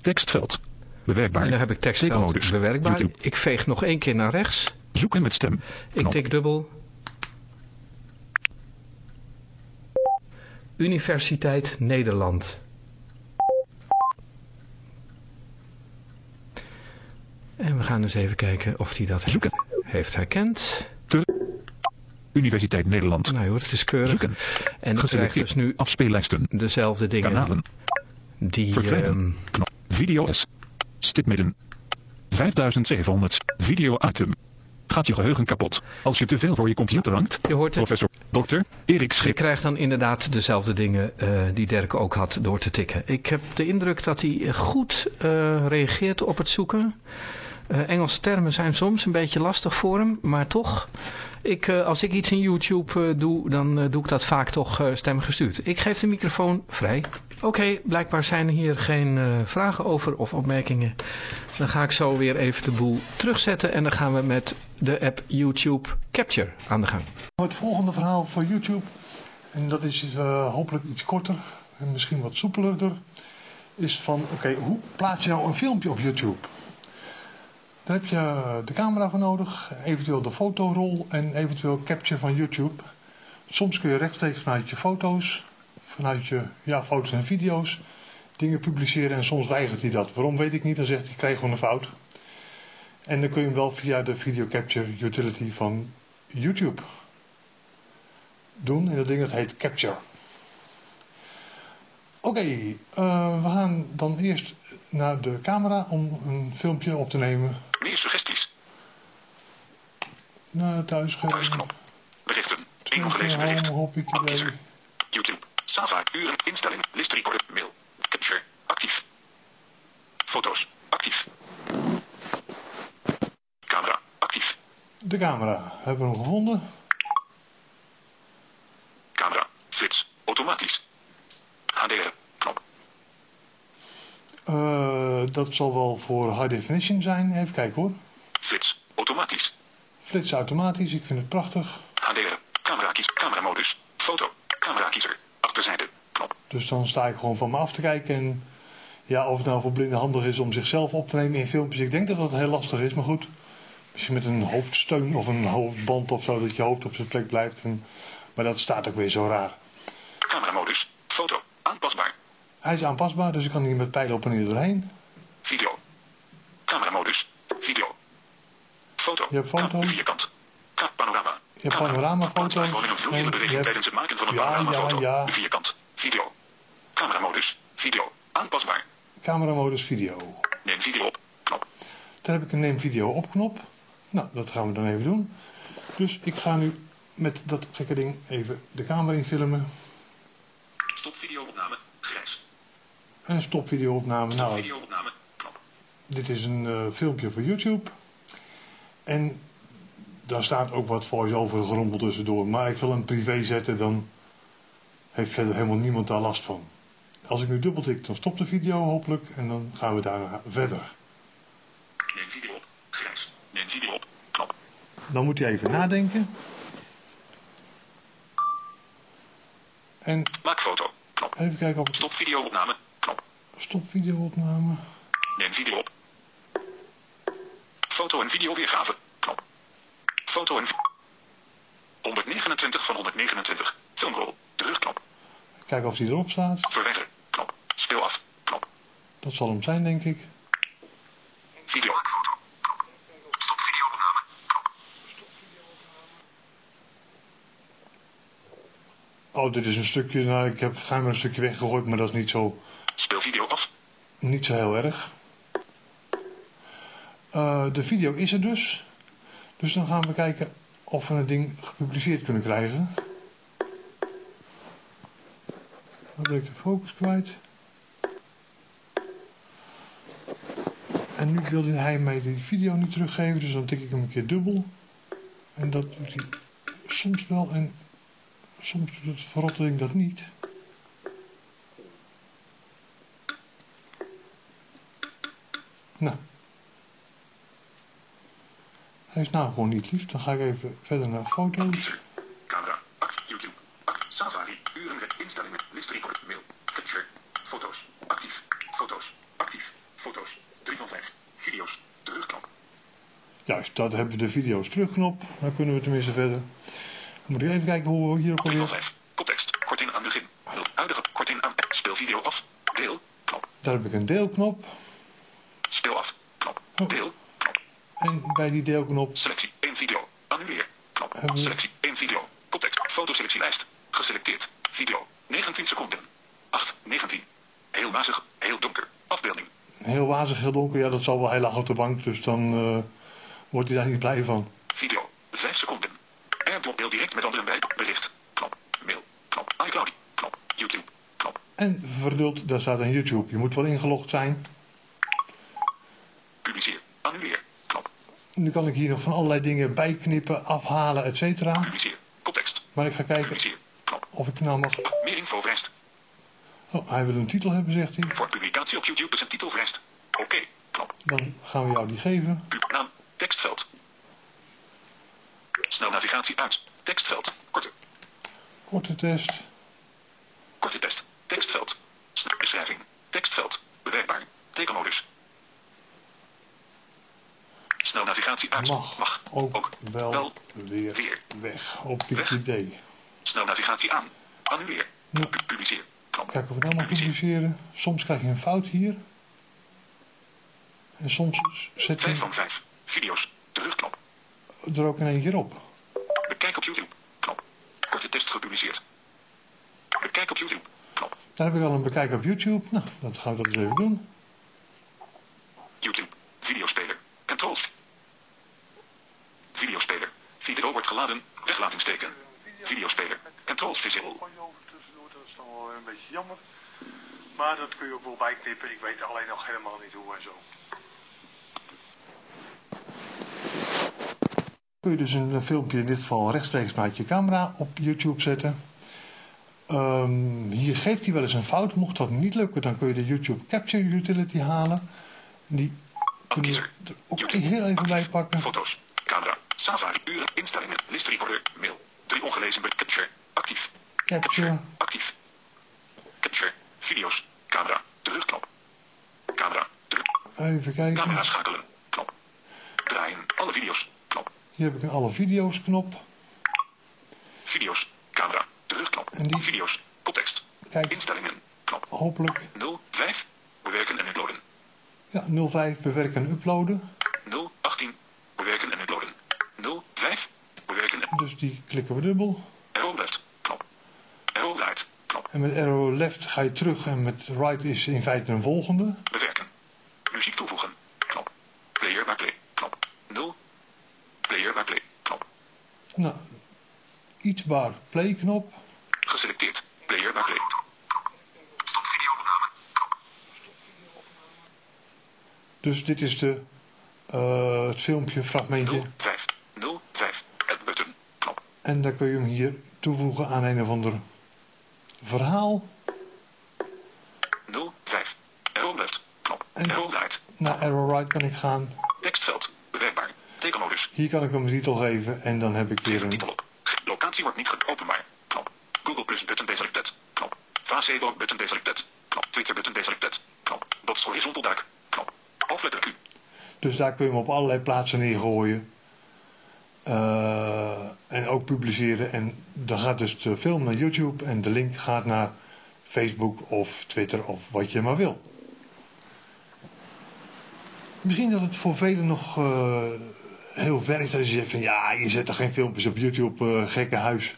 Tekstveld. Bewerkbaar. en dan heb ik tekstveld bewerkbaar. YouTube. Ik veeg nog één keer naar rechts. Zoeken met stem. Ik tik dubbel. Universiteit Nederland. En we gaan eens even kijken of hij dat Zoeken. heeft herkend. Universiteit Nederland. Nou hoor, het is keurig. Zoeken. En ik krijg Geselecteerd. dus nu Afspeellijsten. dezelfde dingen Kanalen. die... Ehm, Knop. Video S. Stipmidden. 5700. Video item. Gaat je geheugen kapot als je te veel voor je computer hangt? je hoort het. Professor Dr. Erik Je Schip. krijgt dan inderdaad dezelfde dingen eh, die Dirk ook had door te tikken. Ik heb de indruk dat hij goed eh, reageert op het zoeken. Eh, Engelse termen zijn soms een beetje lastig voor hem, maar toch. Ik, eh, als ik iets in YouTube eh, doe, dan doe ik dat vaak toch stemgestuurd. Ik geef de microfoon vrij. Oké, blijkbaar zijn er hier geen vragen over of opmerkingen. Dan ga ik zo weer even de boel terugzetten en dan gaan we met de app YouTube Capture aan de gang. Het volgende verhaal voor YouTube, en dat is hopelijk iets korter en misschien wat soepeler, is van, oké, hoe plaats je nou een filmpje op YouTube? Daar heb je de camera voor nodig, eventueel de fotorol en eventueel capture van YouTube. Soms kun je rechtstreeks vanuit je foto's, vanuit je ja, foto's en video's, dingen publiceren en soms weigert hij dat. Waarom weet ik niet, dan zegt hij, ik krijg gewoon een fout. En dan kun je hem wel via de video capture utility van YouTube doen. En dat ding dat heet Capture. Oké, eh, we gaan dan eerst naar de camera om een filmpje op te nemen. Meer suggesties. Het thuisscherm. Thuisknop. Berichten. Ongelezen keer bericht. Appkiezer. YouTube. Sava. Uren. Instellingen. List recorder. Mail. Capture. Actief. Foto's. Actief. Camera. Actief. De camera. Hebben we hem gevonden. Camera. Flits. Automatisch. HDR. Eh, dat zal wel voor high definition zijn. Even kijken hoor. Flits. Automatisch. Flits automatisch. Ik vind het prachtig. HDR. Camera kies. Camera modus. Foto. Camera kiezer. Achterzijde. Knop. Dus dan sta ik gewoon van me af te kijken. En ja, of het nou voor blinden handig is om zichzelf op te nemen in filmpjes. Ik denk dat dat heel lastig is. Maar goed. Misschien met een hoofdsteun of een hoofdband of zo. Dat je hoofd op zijn plek blijft. En, maar dat staat ook weer zo raar. Camera modus. Foto. Aanpasbaar. Hij is aanpasbaar. Dus ik kan hier met pijlen op en neer doorheen. Video. Camera modus. Video. Foto. Je hebt foto. Vierkant. Panorama. Je hebt vloeiende En je hebt- tijdens het maken van een Ja, panoramafoto. ja, ja. Vierkant. Video. Camera modus. Video. Aanpasbaar. Cameramodus video. Neem video op. Knop. Daar heb ik een neem video op knop. Nou, dat gaan we dan even doen. Dus ik ga nu met dat gekke ding even de camera in filmen. Stop videoopname. Grijs. En stop videoopname. Stop Nou, videoopname. Dit is een eh, filmpje voor YouTube. En daar staat ook wat voice-over gerommel tussendoor. Maar ik wil hem privé zetten, dan heeft verder helemaal niemand daar last van. Als ik nu dubbeltik, dan stopt de video hopelijk. En dan gaan we daarna verder. Neem video op. Grijs. Neem video op. Knop. Dan moet hij even nadenken. En Maak foto. Knop. even kijken of Stop videoopname. Stop videoopname. Neem video op. Foto en video weergave. Knop. Foto en vi- 129 van 129. Filmrol. Terugknop. Kijken of hij erop staat. Verwijder. Knop. Speel af. Knop. Dat zal hem zijn, denk ik. Video. Foto. Stop videoopname. Knop. Oh, dit is een stukje. Nou, ik heb ga maar een stukje weggegooid, maar dat is niet zo, Speel video af. niet zo heel erg. Eh, de video is er dus. Dus dan gaan we kijken of we het ding gepubliceerd kunnen krijgen. Dan ben ik de focus kwijt. En nu wilde hij mij die video niet teruggeven, dus dan tik ik hem een keer dubbel. En dat doet hij soms wel en soms doet het verrotte ding dat niet. Nou. Hij is nou gewoon niet lief. Dan ga ik even verder naar foto's. Camera. Act. YouTube. Act. Safari. Uren. Instellingen. List record. Mail. Capture. Foto's. Actief. Foto's. Actief. Foto's. 3 van 5. Video's. Terugknop. Juist, dat hebben we de video's terugknop. Dan kunnen we tenminste verder. Dan moet ik even kijken hoe we hier ook 3 van alweer... 5. Koptekst. Korting aan begin. Huidige. Korting aan. Speel video af. Deel. Knop. Daar heb ik een deelknop. Speel af. Knop. Oh. Deel. Knop. En bij die deelknop Selectie 1 video. Annuleer. Knop. We- Selectie 1 video. Koptekst. Fotoselectielijst. Geselecteerd. Video. 19 seconden. 8. 19. Heel wazig. Heel donker. Afbeelding. heel wazig, heel donker. Ja, dat zal wel heel laag op de bank, dus dan eh, wordt hij daar niet blij van. Video. 5 seconden. AirDrop deel direct met anderen bij. Bericht. Knop. Mail. Knop. iCloud. Knop. YouTube. Knop. En verduld, daar staat een YouTube. Je moet wel ingelogd zijn. Publiceer. Annuleer. Knop. Nu kan ik hier nog van allerlei dingen bijknippen, afhalen, et cetera. Publiceer. Koptekst. Maar ik ga kijken Publiceer. Knop. of ik nou mag... Meer info vereist. Oh, hij wil een titel hebben, zegt hij. Voor publicatie op YouTube is een titel vereist. Oké. Knop. Dan gaan we jou die geven. Naam. Tekstveld. Snel navigatie uit. Tekstveld. Korte. Korte test. Korte test. Tekstveld. Snel beschrijving. Tekstveld. Bewerkbaar. Tekenmodus. Snel navigatie uit. Mag ook wel wel weer weer. weg op dit idee. Snel navigatie aan. Annuleer. Ja. Pu- Publiceer. Knop. Kijk of ik nou mag publiceren. Soms krijg je een fout hier. En soms zet 5 je van 5. Video's. Terugknop. er ook in één keer op. Bekijk op YouTube. Knop. Korte test gepubliceerd. Bekijk op YouTube. Knop. Dan heb ik al een bekijk op YouTube. Nou, dat gaan we dat eens even doen. YouTube. Videospeler. Controls. Videospeler. Video wordt geladen. Weglatingsteken. Videospeler. Controls visible. tussendoor, dat is dan wel een beetje jammer. Maar dat kun je ook wel bijknippen. Ik weet alleen nog helemaal niet hoe en zo. Kun je dus een, een filmpje in dit geval rechtstreeks vanuit je camera op YouTube zetten. Ehm, hier geeft hij wel eens een fout. Mocht dat niet lukken, dan kun je de YouTube Capture Utility halen. Die je er ook heel even bij pakken. Foto's. Camera. Safari. Uren. Instellingen. List recorder. Mail. Drie ongelezen Capture. Actief. Capture. Actief. Capture. Video's. Camera. Terugknop. Camera. Terug. Even kijken. Camera schakelen. Knop. Draaien. Alle video's. Knop. Hier heb ik een alle video's knop. Video's. Camera. Terugknop. En die- Video's. Koptekst. Kijk. Instellingen. Knop. Hopelijk 0, 5. Bewerken en uploaden. Ja, 05 bewerken en uploaden. 0, 18. Bewerken en uploaden. 0, 5. Bewerken en... Dus die klikken we dubbel. Arrow left. Knop. Arrow right. Knop. En met arrow left ga je terug en met right is in feite een volgende. Bewerken. Muziek toevoegen. Knop. Player by play. Knop. 0. Player by play. Knop. Nou, iets baar play knop. Geselecteerd. Player by play. Stop videoopname. Dus dit is de, eh, het filmpje, fragmentje. 5. 0, 5. Add button. Knop. En dan kun je hem hier toevoegen aan een of ander verhaal. 0, 5. Arrow left. Knop. En- Arrow right. Naar arrow right kan ik gaan. Tekstveld. Bewerkbaar. Tekenmodus. Hier kan ik hem een titel geven en dan heb ik weer een... Titel op. Locatie wordt niet geopenbaar. Knop. Google Plus button deselected. Knop. Facebook button deselected. Knop. Twitter button deselected. Knop. Dots horizontal duik. Knop. Hoofdletter Q. Dus daar kun je hem op allerlei plaatsen neergooien. Eh, en ook publiceren. En dan gaat dus de film naar YouTube en de link gaat naar Facebook of Twitter of wat je maar wil. Misschien dat het voor velen nog eh, heel ver is als je zegt van ja, je zet er geen filmpjes op YouTube, eh, gekke huis.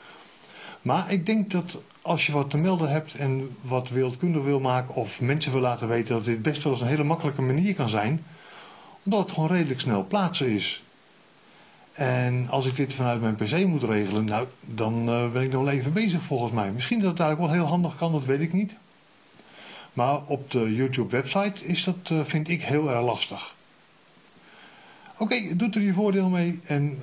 Maar ik denk dat als je wat te melden hebt en wat wereldkunde wil maken of mensen wil laten weten dat dit best wel eens een hele makkelijke manier kan zijn omdat het gewoon redelijk snel plaatsen is. En als ik dit vanuit mijn pc moet regelen, nou, dan eh, ben ik nog even bezig volgens mij. Misschien dat het eigenlijk wel heel handig kan, dat weet ik niet. Maar op de YouTube website is dat, eh, vind ik, heel erg lastig. Oké, doet er je voordeel mee en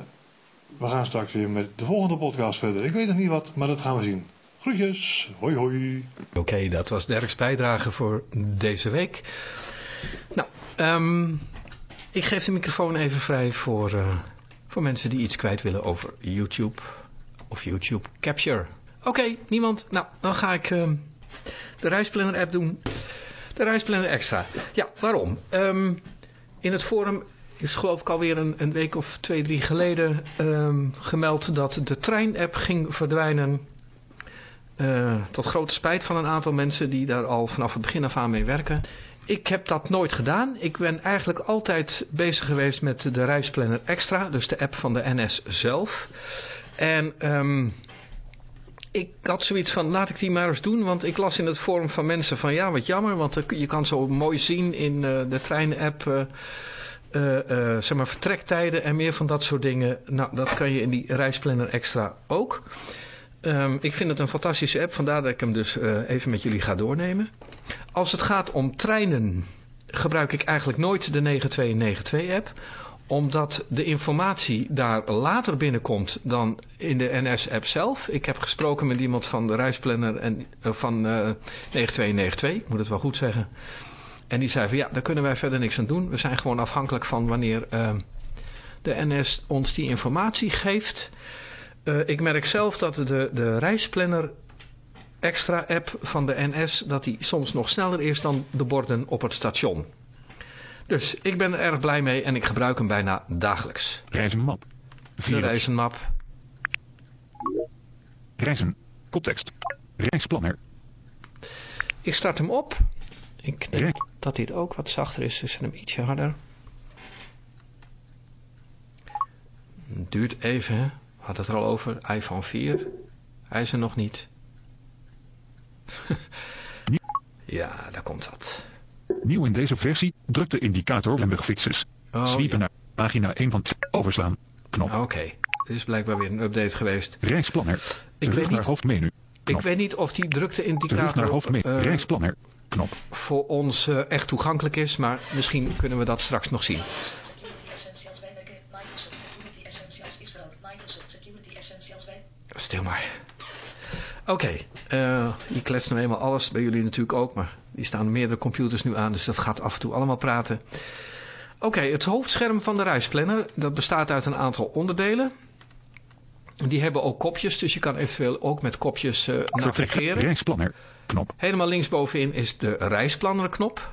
we gaan straks weer met de volgende podcast verder. Ik weet nog niet wat, maar dat gaan we zien. Groetjes, hoi hoi. Oké, dat was Dirks bijdrage voor deze week. Nou, ehm, ik geef de microfoon even vrij voor, eh, voor mensen die iets kwijt willen over YouTube of YouTube Capture. Oké, niemand? Nou, dan ga ik ehm, de Reisplanner app doen. De Reisplanner extra. Ja, waarom? Ehm, in het forum is geloof ik alweer een, een week of twee, drie geleden gemeld dat de trein-app ging verdwijnen. Eh, tot grote spijt van een aantal mensen die daar al vanaf het begin af aan mee werken. ik heb dat nooit gedaan. Ik ben eigenlijk altijd bezig geweest met de Reisplanner Extra, dus de app van de NS zelf. En ehm, ik had zoiets van, laat ik die maar eens doen, want ik las in het forum van mensen van, ja wat jammer, want je kan zo mooi zien in uh, de trein-app... Zeg maar vertrektijden en meer van dat soort dingen. Nou, dat kan je in die reisplanner extra ook. Um, ik vind het een fantastische app, vandaar dat ik hem dus uh, even met jullie ga doornemen. Als het gaat om treinen gebruik ik eigenlijk nooit de 9292 app. Omdat de informatie daar later binnenkomt dan in de NS app zelf. Ik heb gesproken met iemand van de reisplanner en, uh, van uh, 9292, ik moet het wel goed zeggen. En die zei van ja, daar kunnen wij verder niks aan doen. We zijn gewoon afhankelijk van wanneer uh, de NS ons die informatie geeft. Uh, ik merk zelf dat de, de reisplanner extra app van de NS, dat die soms nog sneller is dan de borden op het station. Dus ik ben er erg blij mee en ik gebruik hem bijna dagelijks. Reizenmap. De reizenmap. Reizen. Koptekst. Reisplanner. Ik start hem op. Ik denk dat dit ook wat zachter is, dus hem ietsje harder. Duurt even, hadden het er al over. iPhone 4. Hij is er nog niet. ja, daar komt wat. Nieuw in deze versie, druk de indicator en fixes. Oh, Sweepen naar pagina 1 van 2. Overslaan. Knop. Oké, okay. dit is blijkbaar weer een update geweest. Reisplanner. Ik weet naar niet- hoofdmenu. Ik weet niet of die drukte Terug naar indicator hoofdmenu. eh, Reisplanner. Knop. voor ons eh, echt toegankelijk is, maar misschien kunnen we dat straks nog zien. Essentials bijwerken. Microsoft Security Essentials is veranderd. Microsoft Security Essentials bij. Stil maar. Oké, eh, je kletst nou eenmaal alles, bij jullie natuurlijk ook, maar die staan meerdere computers nu aan, dus dat gaat af en toe allemaal praten. Oké, het hoofdscherm van de reisplanner, dat bestaat uit een aantal onderdelen. Die hebben ook kopjes, dus je kan eventueel ook met kopjes eh, Vertrek. navigeren. Reisplanner. Knop. Helemaal linksbovenin is de reisplanner knop,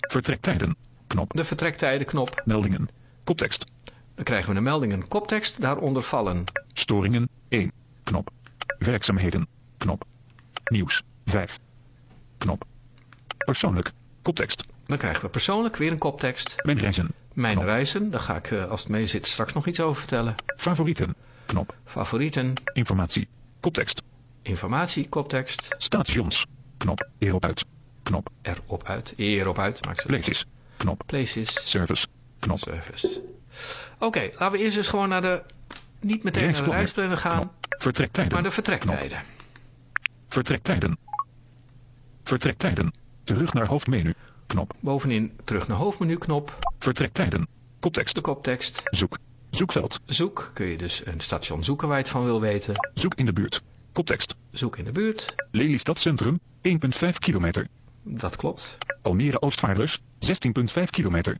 Vertrektijden. Knop. de vertrektijdenknop. Meldingen. Koptekst. Dan krijgen we een melding, een koptekst, daaronder vallen Storingen. 1. Knop. Werkzaamheden. Knop. Nieuws. 5. Knop. Persoonlijk. Koptekst. Dan krijgen we persoonlijk weer een koptekst. Mijn reizen. Mijn Knop. reizen, daar ga ik eh, als het mee zit straks nog iets over vertellen. Favorieten. Knop. Favorieten, Informatie. Koptekst. informatie, koptekst, Stations. Knop. Erop uit. Knop. erop uit, erop uit, maakt Places. Knop. places, Service. Knop. service. Oké, laten we eerst eens gewoon naar de, niet meteen naar de Reisplanner. reisplanner gaan. Vertrektijden. maar de vertrektijden. Vertrektijden. Vertrektijden. Terug naar hoofdmenu. Knop. Bovenin terug naar hoofdmenu knop, Vertrektijden. Koptekst. de koptekst, Zoek. Zoekveld. zoek, kun je dus een station zoeken waar je het van wil weten. Zoek in de buurt. Koptekst. Zoek in de buurt, Lelystad Centrum. 1,5 kilometer. dat klopt. Almere Oostvaarders. 16,5 kilometer.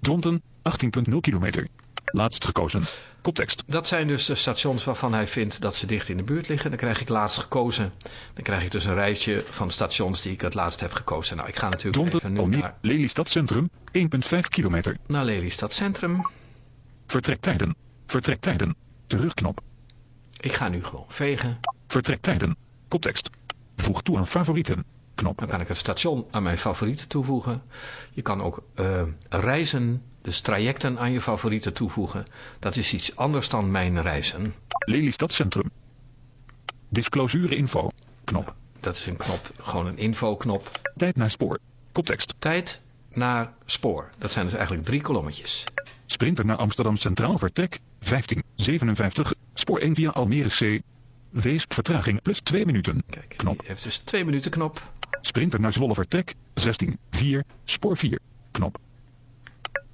Dronten. 18,0 kilometer. Laatst gekozen. Koptekst. Dat zijn dus de stations waarvan hij vindt dat ze dicht in de buurt liggen. Dan krijg ik laatst gekozen. Dan krijg ik dus een rijtje van stations die ik het laatst heb gekozen. Nou, ik ga natuurlijk Dronten. even nu Almere. naar, Lelystad Centrum. 1,5 kilometer. naar Lelystad Centrum. Vertrektijden. Vertrektijden. Terugknop. Ik ga nu gewoon vegen. Vertrektijden. Koptekst. Voeg toe aan favorieten. Knop. Dan kan ik het station aan mijn favorieten toevoegen. Je kan ook eh, reizen, dus trajecten aan je favorieten toevoegen. Dat is iets anders dan mijn reizen. Lelystad Centrum. Disclosure info. Knop. Dat is een knop, gewoon een info-knop. Tijd naar spoor. Koptekst. Tijd naar spoor. Dat zijn dus eigenlijk drie kolommetjes. Sprinter naar Amsterdam Centraal vertrek. 1557. Spoor 1 via Almere C. Weesp vertraging plus 2 minuten. Kijk, Knop. heeft dus twee minuten knop. Sprinter naar Zwolle vertrek. 16. 4. Spoor 4. Knop.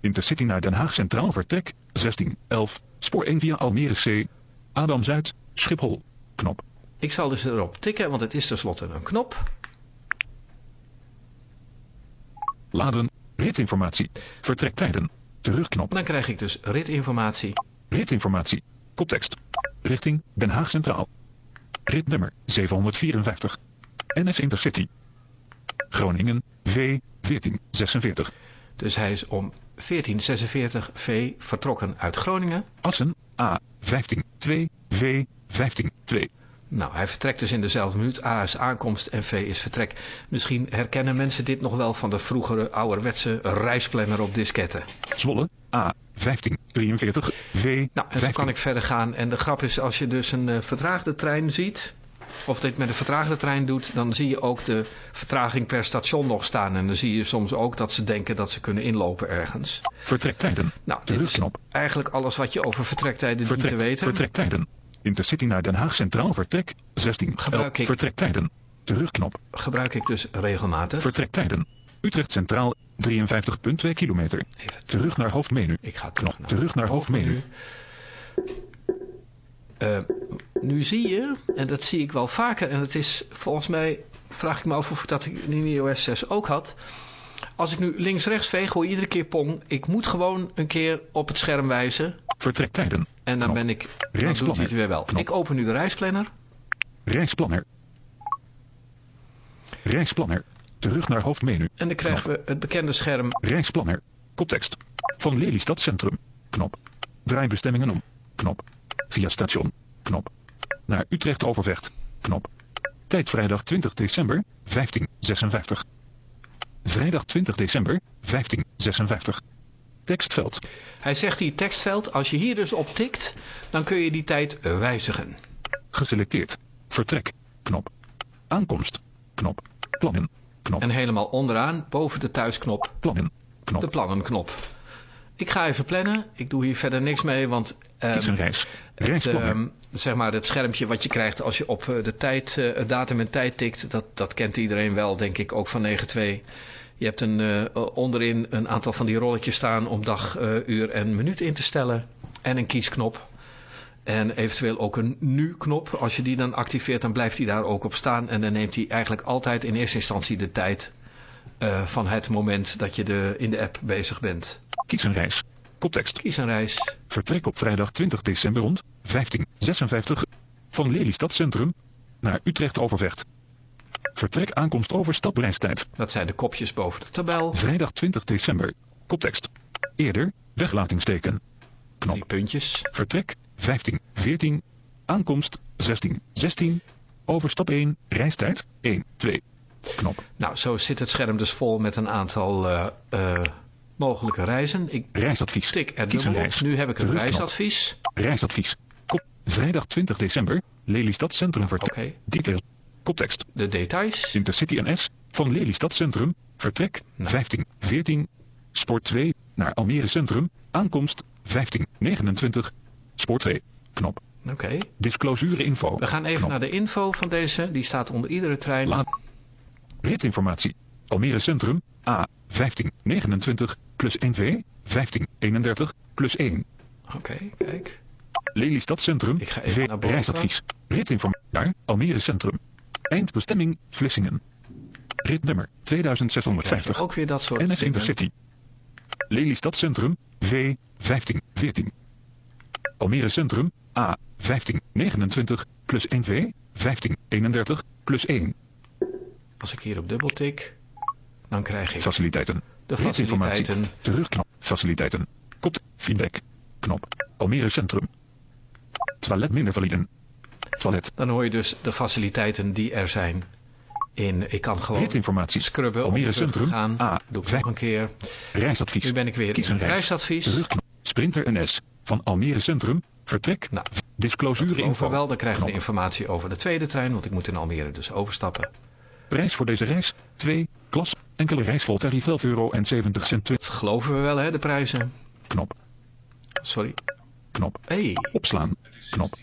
Intercity naar Den Haag Centraal vertrek. 16. 11. Spoor 1 via Almere C. Adam Zuid. Schiphol. Knop. Ik zal dus erop tikken, want het is tenslotte een knop. Laden. Ritinformatie. Vertrektijden. Terugknop. Dan krijg ik dus ritinformatie. Ritinformatie. Koptekst. Richting Den Haag Centraal. Ritnummer 754. NS Intercity. Groningen V 1446. Dus hij is om 1446 V vertrokken uit Groningen Assen A 15 2 V 15 2. Nou, hij vertrekt dus in dezelfde minuut. A is aankomst en V is vertrek. Misschien herkennen mensen dit nog wel van de vroegere ouderwetse reisplanner op disketten. Zwolle, A, 1543, V, Nou, en zo 15. kan ik verder gaan. En de grap is, als je dus een eh, vertraagde trein ziet, of dit met een vertraagde trein doet, dan zie je ook de vertraging per station nog staan. En dan zie je soms ook dat ze denken dat ze kunnen inlopen ergens. Vertrektijden. Nou, dit is eigenlijk alles wat je over vertrektijden dient te weten. vertrektijden. Intercity naar Den Haag Centraal vertrek 16. Gebruik ik. Vertrektijden. Terugknop. Gebruik ik dus regelmatig. Vertrektijden. Utrecht Centraal 53,2 kilometer. Terug naar hoofdmenu. Ik ga Knop. Terug naar hoofdmenu. Eh, nu zie je, en dat zie ik wel vaker, en het is volgens mij, vraag ik me af of ik dat in iOS 6 ook had. Als ik nu links-rechts veeg, hoor iedere keer pong. Ik moet gewoon een keer op het scherm wijzen. Vertrektijden. En dan ben ik, dan doet hij Reisplanner. het weer wel. Ik open nu de reisplanner. Reisplanner. Reisplanner. Terug naar hoofdmenu. En dan krijgen we het bekende scherm. Reisplanner. Koptekst. Van Lelystad Centrum. Knop. Draaibestemmingen om. Knop. Via station. Knop. Naar Utrecht Overvecht. Knop. Tijd vrijdag 20 december 1556. Vrijdag 20 december 1556. Tekstveld. Hij zegt hier tekstveld. Als je hier dus op tikt, dan kun je die tijd wijzigen. Geselecteerd. Vertrek. Knop. Aankomst. Knop. Plannen. Knop. En helemaal onderaan, boven de thuisknop, Plannen. Knop. de plannenknop. Ik ga even plannen. Ik doe hier verder niks mee, want... ehm, Kies een reis. het, ehm, zeg maar het schermpje wat je krijgt als je op eh, de tijd, eh, datum en tijd tikt, dat, dat kent iedereen wel, denk ik, ook van 9-2. Je hebt een, eh, onderin een aantal van die rolletjes staan om dag, uur en minuut in te stellen. En een kiesknop. En eventueel ook een nu-knop. Als je die dan activeert, dan blijft hij daar ook op staan. En dan neemt hij eigenlijk altijd in eerste instantie de tijd van het moment dat je de, in de app bezig bent. Kies een reis. Koptekst. Kies een reis. Vertrek op vrijdag 20 december rond 1556 van Lelystad Centrum naar Utrecht Overvecht. Vertrek aankomst overstap reistijd. Dat zijn de kopjes boven de tabel. Vrijdag 20 december. Koptekst. Eerder weglatingsteken. Knop. Die puntjes. Vertrek 15 14. Aankomst 16 16. Overstap 1. Reistijd 1 2. Knop. Nou, zo zit het scherm dus vol met een aantal eh, eh, mogelijke reizen. Ik Reisadvies. tik er Kies een reis. Nu heb ik een Terugknop. reisadvies. Reisadvies. Kop. Vrijdag 20 december. Lelystad Centrum vertrek. Oké. Details. Koptekst. De details. Intercity NS van Lelystad Centrum. Vertrek Nou. 15 14. Spoor 2 naar Almere Centrum. Aankomst 15 29. Spoor 2. Knop. Oké. Disclosure info. We gaan even Knop. naar de info van deze. Die staat onder iedere trein. Laat. Ritinformatie. Almere Centrum. A. 1529 plus 1V. 1531 plus 1. Oké, kijk. Lelystad Centrum. Ik ga even naar boven. Reisadvies. Ritinformatie. Naar Almere Centrum. Eindbestemming Vlissingen. Ritnummer 2650. Ook weer dat soort NS. Intercity. Lelystad Centrum. V. 1514. Almere Centrum. A. 1529 plus 1V. 1531 plus 1. Als ik hier op dubbel tik, dan krijg ik Faciliteiten. de faciliteiten. Terugknop. Faciliteiten. Kop. Feedback. Knop. Almere Centrum. Toilet minder validen. Toilet. Dan hoor je dus de faciliteiten die er zijn. In, ik kan gewoon Ritinformatie. scrubben om Almere Centrum. gaan. A. Doe ik nog een keer. Reisadvies. Nu ben ik weer Kies een reis. reisadvies. Terugknop. Sprinter NS. Van Almere Centrum. Vertrek. Nou, Disclosure info. wel, dan krijgen we informatie over de tweede trein, want ik moet in Almere dus overstappen. Prijs voor deze reis. 2. Klas. Enkele reis vol tarief 11 euro en 70 cent. Dat geloven we wel, hè, de prijzen. Knop. Sorry. Knop. hey, Opslaan. Knop.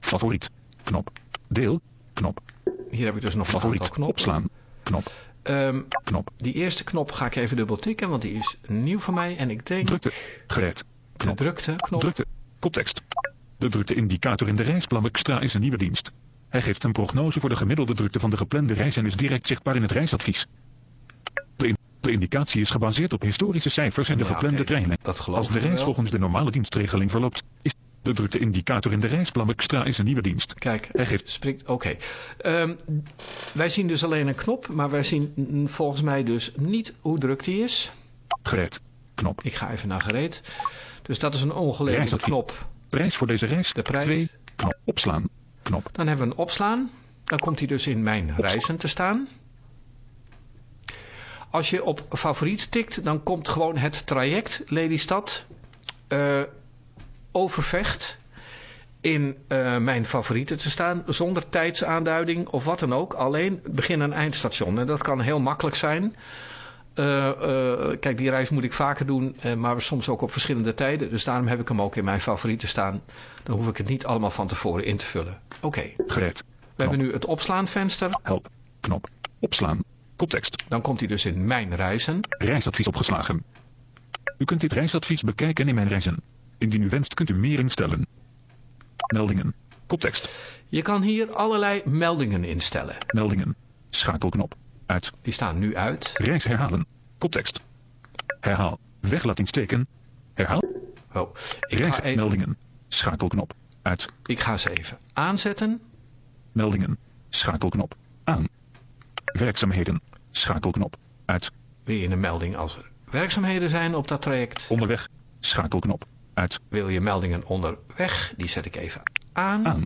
Favoriet. Knop. Deel. Knop. hier heb ik dus nog Favoriet. knoppen. Opslaan. Knop. Ehm, Knop. die eerste knop ga ik even dubbel tikken, want die is nieuw voor mij. En ik denk Drukte. Gereed. de Knop. drukte knop. Drukte. Koptekst. De drukte-indicator in de reisplan Extra is een nieuwe dienst. Hij geeft een prognose voor de gemiddelde drukte van de geplande reis en is direct zichtbaar in het reisadvies. De, in- de indicatie is gebaseerd op historische cijfers en de Ja, geplande treinen. Dat Als de reis wel. volgens de normale dienstregeling verloopt, is de drukte-indicator in de reisplan Extra is een nieuwe dienst. Kijk, Hij geeft springt. Oké. Ehm, wij zien dus alleen een knop, maar wij zien mm, volgens mij dus niet hoe druk die is. gereed. Knop. Ik ga even naar gereed. Dus dat is een Reisadvies. knop. Prijs voor deze reis. De prijs. 2. Knop. Opslaan. Knop. Dan hebben we een opslaan. Dan komt hij dus in mijn reizen te staan. Als je op favoriet tikt, dan komt gewoon het traject Lelystad eh Overvecht in eh, mijn favorieten te staan. Zonder tijdsaanduiding of wat dan ook. Alleen begin- en eindstation. En dat kan heel makkelijk zijn. Eh, kijk, die reis moet ik vaker doen, maar soms ook op verschillende tijden. Dus daarom heb ik hem ook in mijn favorieten staan. Dan hoef ik het niet allemaal van tevoren in te vullen. Oké. Gereed. We hebben nu het opslaanvenster. Help. Knop. Opslaan. Koptekst. Dan komt hij dus in mijn reizen. Reisadvies opgeslagen. U kunt dit reisadvies bekijken in mijn reizen. Indien u wenst kunt u meer instellen. Meldingen. Koptekst. Je kan hier allerlei meldingen instellen. Meldingen. Schakelknop. Uit. Die staan nu uit. Reis herhalen. Koptekst. Herhaal. Weglatingsteken. Herhaal. Oh, ik Reis ga even, meldingen. Schakelknop. Uit. ik ga ze even aanzetten. Meldingen. Schakelknop. Aan. Werkzaamheden. Schakelknop. Uit. Weer in een melding als er werkzaamheden zijn op dat traject. Onderweg. Schakelknop. Uit. Wil je meldingen onderweg? Die zet ik even aan. Aan.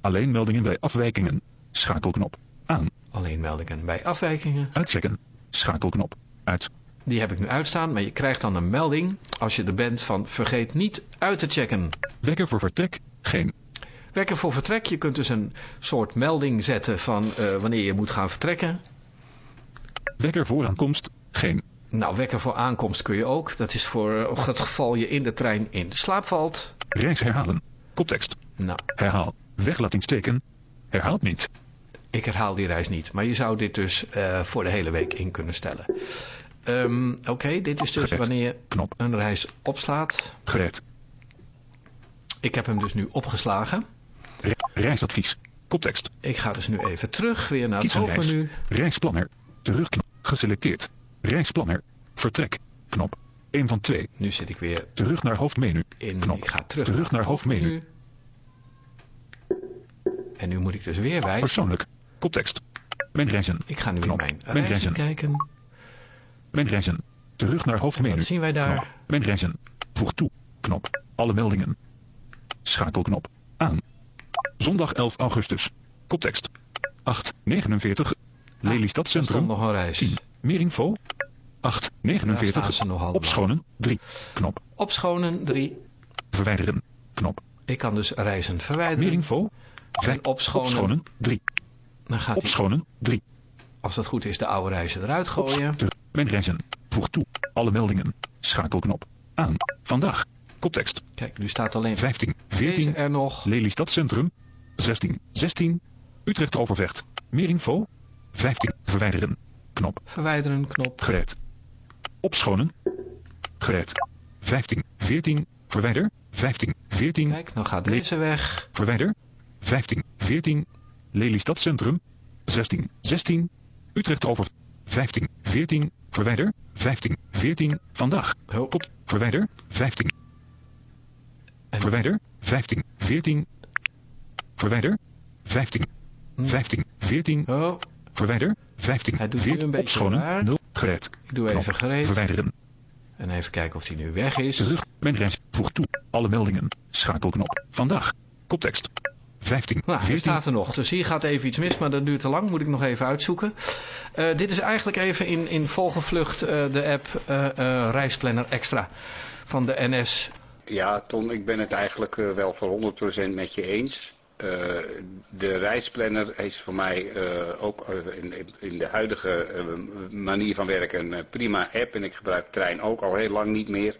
Alleen meldingen bij afwijkingen. Schakelknop. Aan. Alleen meldingen bij afwijkingen. Uitchecken. Schakelknop. Uit. Die heb ik nu uitstaan, maar je krijgt dan een melding als je er bent van vergeet niet uit te checken. Wekker voor vertrek. Geen. Wekker voor vertrek. Je kunt dus een soort melding zetten van eh, wanneer je moet gaan vertrekken. Wekker voor aankomst. Geen. Nou, wekker voor aankomst kun je ook. Dat is voor eh, het geval je in de trein in de slaap valt. Reis herhalen. Koptekst. Nou, Herhaal. Weglatingsteken. Herhaalt niet. ik herhaal die reis niet. Maar je zou dit dus eh, voor de hele week in kunnen stellen. Ehm, Oké, dit is dus wanneer je Knop. een reis opslaat. Gereed. Ik heb hem dus nu opgeslagen. Re- reisadvies. Koptekst. Ik ga dus nu even terug weer naar het een reis. hoofdmenu. Reisplanner. Terugknop. Geselecteerd. Reisplanner. Vertrek. Knop. 1 van 2. Nu zit ik weer Terug naar hoofdmenu. in. Knop. Ik ga terug, Terug naar hoofdmenu. En nu moet ik dus weer wijzen. Persoonlijk. Koptekst. Mijn reizen. Ik ga nu Knop. in mijn Mijn reizen reizen. kijken. Mijn reizen. Terug naar hoofdmenu. Wat zien wij daar? Knop. Mijn reizen. Voeg toe. Knop. Alle meldingen. Schakelknop. Aan. Zondag 11 augustus. Koptekst. 849. Lelystad Er stond Centrum. nog een reis. 10. Meer info. 8. Daar staan 49. ze nog allemaal. Opschonen. 3. Knop. Opschonen 3. Verwijderen. Knop. Ik kan dus reizen Meer verwijderen. info. Vijf. En opschonen. Opschonen. 3. Dan gaat Opschonen. 3. als dat goed is, de oude reizen eruit gooien. Mijn reizen. Voeg toe. Alle meldingen. Schakelknop. Aan. Vandaag. Koptekst. Kijk, nu staat alleen 15. deze 14. er nog. Lelystad Centrum. 16. 16. Utrecht Overvecht. Meer info. 15. Verwijderen. Knop. Verwijderen knop. Gereed. Opschonen. Gereed. 15. 14. Verwijder. 15. 14. Kijk, nou gaat deze weg. Verwijder. 15. 14. Lelystad Centrum. 16. 16. Utrecht over. 15. 14. Verwijder. 15. 14. Vandaag. Kop. Verwijder. 15. En- Verwijder. 15. 14. Verwijder. 15. 15. 14. oh, Verwijder. 15. Hij doet nu 14. een beetje Opschonen. raar. 0. Gereed. ik doe even gereed. Verwijderen. En even kijken of die nu weg is. Terug. Mijn reis. Voeg toe. Alle meldingen. Schakelknop. Vandaag. Koptekst. 15. Nou, hij 14. staat er nog. Dus hier gaat even iets mis, maar dat duurt te lang. Moet ik nog even uitzoeken. Eh, dit is eigenlijk even in, in vogelvlucht eh, de app eh, eh, Reisplanner Extra van de NS. Ja, Ton, ik ben het eigenlijk wel voor 100% met je eens. Eh, de reisplanner is voor mij eh, ook eh, in, in de huidige manier van werken een prima app. En ik gebruik trein ook al heel lang niet meer.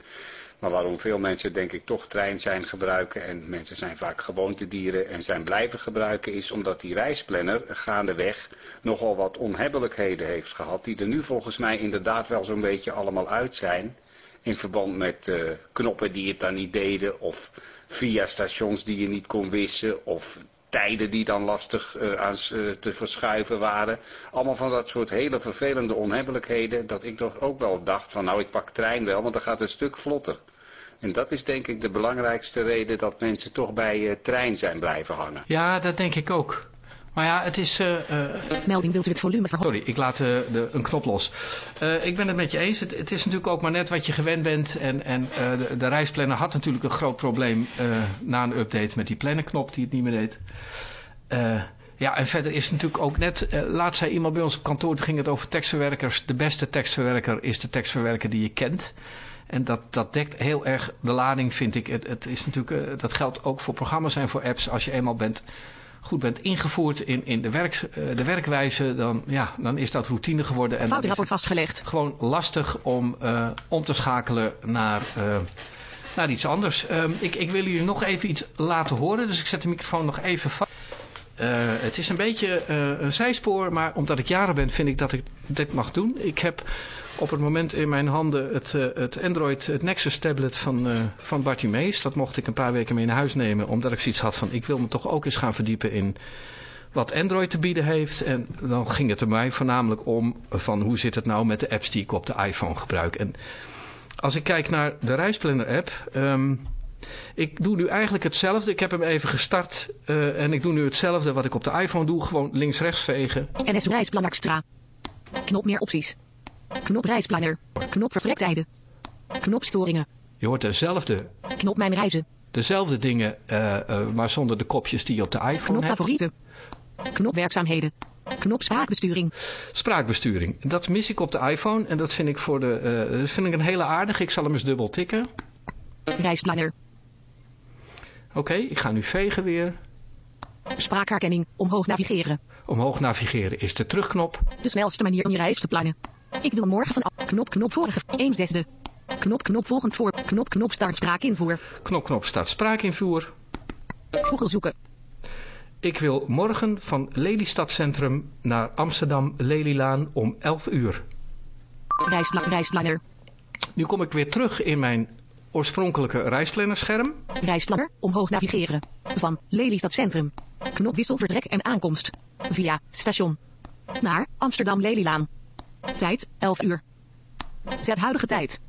Maar waarom veel mensen denk ik toch trein zijn gebruiken en mensen zijn vaak gewoontedieren en zijn blijven gebruiken is omdat die reisplanner gaandeweg nogal wat onhebbelijkheden heeft gehad die er nu volgens mij inderdaad wel zo'n beetje allemaal uit zijn. In verband met knoppen die het dan niet deden of via stations die je niet kon wissen of tijden die dan lastig eh, aan eh, te verschuiven waren. Allemaal van dat soort hele vervelende onhebbelijkheden dat ik toch ook wel dacht van nou ik pak trein wel want dan gaat het een stuk vlotter. En dat is denk ik de belangrijkste reden dat mensen toch bij eh, trein zijn blijven hangen. Ja, dat denk ik ook. Maar ja, het is... eh, eh, Melding wilt u het volume verhogen? Sorry, ik laat eh, de, een knop los. Ik ben het met je eens. Het, het is natuurlijk ook maar net wat je gewend bent. En, en de, de reisplanner had natuurlijk een groot probleem na een update met die plannenknop die het niet meer deed. Ja, en verder is het natuurlijk ook net... laatst zei iemand bij ons op kantoor, toen ging het over tekstverwerkers. De beste tekstverwerker is de tekstverwerker die je kent. En dat, dat dekt heel erg de lading, vind ik. Het, het is natuurlijk, dat geldt ook voor programma's en voor apps. Als je eenmaal bent, goed bent ingevoerd in, in de, werk, eh, de werkwijze, dan, ja, dan is dat routine geworden. En Foutrapport het vastgelegd. gewoon lastig om eh, om te schakelen naar, eh, naar iets anders. Ehm, ik, ik wil jullie nog even iets laten horen, dus ik zet de microfoon nog even vast. Eh, het is een beetje eh, een zijspoor, maar omdat ik jaren ben vind ik dat ik dit mag doen. Ik heb op het moment in mijn handen het, eh, het Android, het Nexus tablet van, van Barty Mees. Dat mocht ik een paar weken mee naar huis nemen, omdat ik zoiets had van ik wil me toch ook eens gaan verdiepen in wat Android te bieden heeft. En dan ging het er mij voornamelijk om van hoe zit het nou met de apps die ik op de iPhone gebruik. En als ik kijk naar de Reisplanner app... ehm, ik doe nu eigenlijk hetzelfde. Ik heb hem even gestart eh, en ik doe nu hetzelfde wat ik op de iPhone doe. Gewoon links-rechts vegen. NS Reisplan Extra. Knop meer opties. Knop Reisplanner. Knop vertrektijden. Knop storingen. Je hoort dezelfde, Knop mijn reizen. dezelfde dingen, eh, eh, maar zonder de kopjes die je op de iPhone Knop hebt. favorieten. Knop werkzaamheden. Knop spraakbesturing. Spraakbesturing. Dat mis ik op de iPhone en dat vind ik, voor de, vind ik een hele aardige. Ik zal hem eens dubbel tikken. Reisplanner. Oké, ik ga nu vegen weer. Spraakherkenning. Omhoog navigeren. Omhoog navigeren is de terugknop. De snelste manier om je reis te plannen. Ik wil morgen vanaf. Knop knop vorige. 1 zesde. Knop knop volgend voor. Knop knop start spraakinvoer. Knop knop start spraakinvoer. Google zoeken. Ik wil morgen van Lelystad Centrum naar Amsterdam Lelylaan om 11 uur. Reispla reisplanner. Nu kom ik weer terug in mijn oorspronkelijke reisplannerscherm. Reisplanner. Omhoog navigeren. Van Lelystad Centrum. Knop wissel vertrek en aankomst. Via station. Naar Amsterdam Lelylaan. Tijd 11 uur. Zet huidige tijd.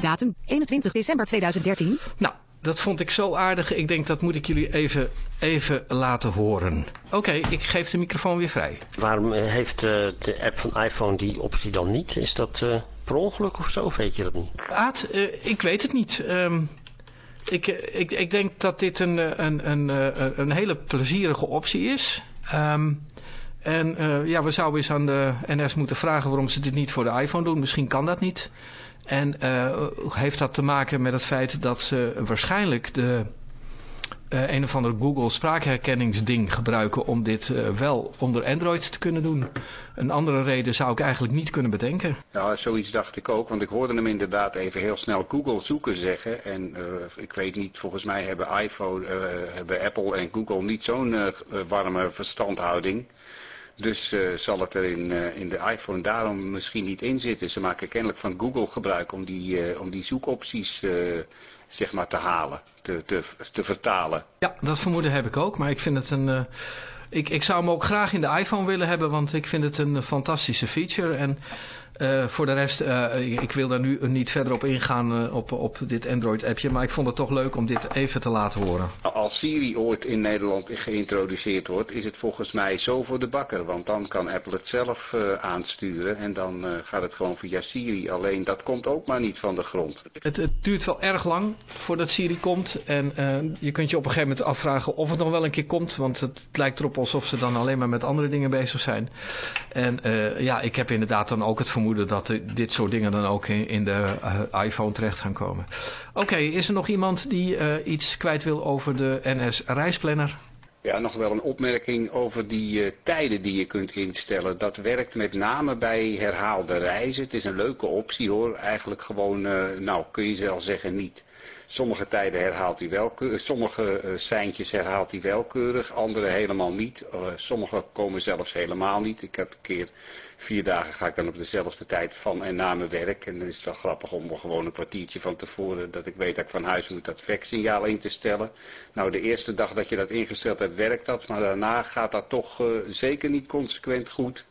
Datum 21 december 2013. Nou, dat vond ik zo aardig. Ik denk dat moet ik jullie even, even laten horen. Oké, ik geef de microfoon weer vrij. Waarom eh, heeft eh, de app van iPhone die optie dan niet? Is dat eh, per ongeluk of zo? Weet je dat niet? Aad, eh, ik weet het niet. Ehm, ik, eh, ik, ik denk dat dit een, eh, een, een, een hele plezierige optie is. Ehm, en ja, we zouden eens aan de NS moeten vragen waarom ze dit niet voor de iPhone doen. Misschien kan dat niet. En heeft dat te maken met het feit dat ze waarschijnlijk de eh, een of andere Google spraakherkenningsding gebruiken om dit eh, wel onder Android te kunnen doen. Een andere reden zou ik eigenlijk niet kunnen bedenken. Ja, zoiets dacht ik ook, want ik hoorde hem inderdaad even heel snel Google zoeken zeggen. En eh, ik weet niet, volgens mij hebben iPhone, hebben Apple en Google niet zo'n warme verstandhouding. Dus zal het er in, in de iPhone daarom misschien niet in zitten. Ze maken kennelijk van Google gebruik om die, om die zoekopties zeg maar te halen, te, te, te vertalen. Ja, dat vermoeden heb ik ook, maar ik vind het een... eh, ik, ik zou hem ook graag in de iPhone willen hebben, want ik vind het een fantastische feature. En eh, voor de rest, eh, ik, ik wil daar nu niet verder op ingaan eh, op, op dit Android-appje, maar ik vond het toch leuk om dit even te laten horen. Als Siri ooit in Nederland geïntroduceerd wordt, is het volgens mij zo voor de bakker. Want dan kan Apple het zelf aansturen en dan gaat het gewoon via Siri. Alleen dat komt ook maar niet van de grond. Het, het duurt wel erg lang voordat Siri komt en je kunt je op een gegeven moment afvragen of het nog wel een keer komt, want het lijkt erop alsof ze dan alleen maar met andere dingen bezig zijn. En ja, ik heb inderdaad dan ook het vermoeden dat eh, dit soort dingen dan ook in, de eh, iPhone terecht gaan komen. Oké, is er nog iemand die eh, iets kwijt wil over de NS reisplanner? Ja, nog wel een opmerking over die eh, tijden die je kunt instellen. Dat werkt met name bij herhaalde reizen. Het is een leuke optie hoor. Eigenlijk gewoon, nou kun je zelf zeggen niet. Sommige tijden herhaalt hij wel, sommige eh, seintjes herhaalt hij wel keurig, andere helemaal niet. Eh, sommige komen zelfs helemaal niet. Ik heb een keer vier dagen ga ik dan op dezelfde tijd van en na mijn werk. En dan is het wel grappig om gewoon een kwartiertje van tevoren, dat ik weet dat ik van huis moet, dat weksignaal in te stellen. Nou, de eerste dag dat je dat ingesteld hebt, werkt dat, maar daarna gaat dat toch eh, zeker niet consequent goed.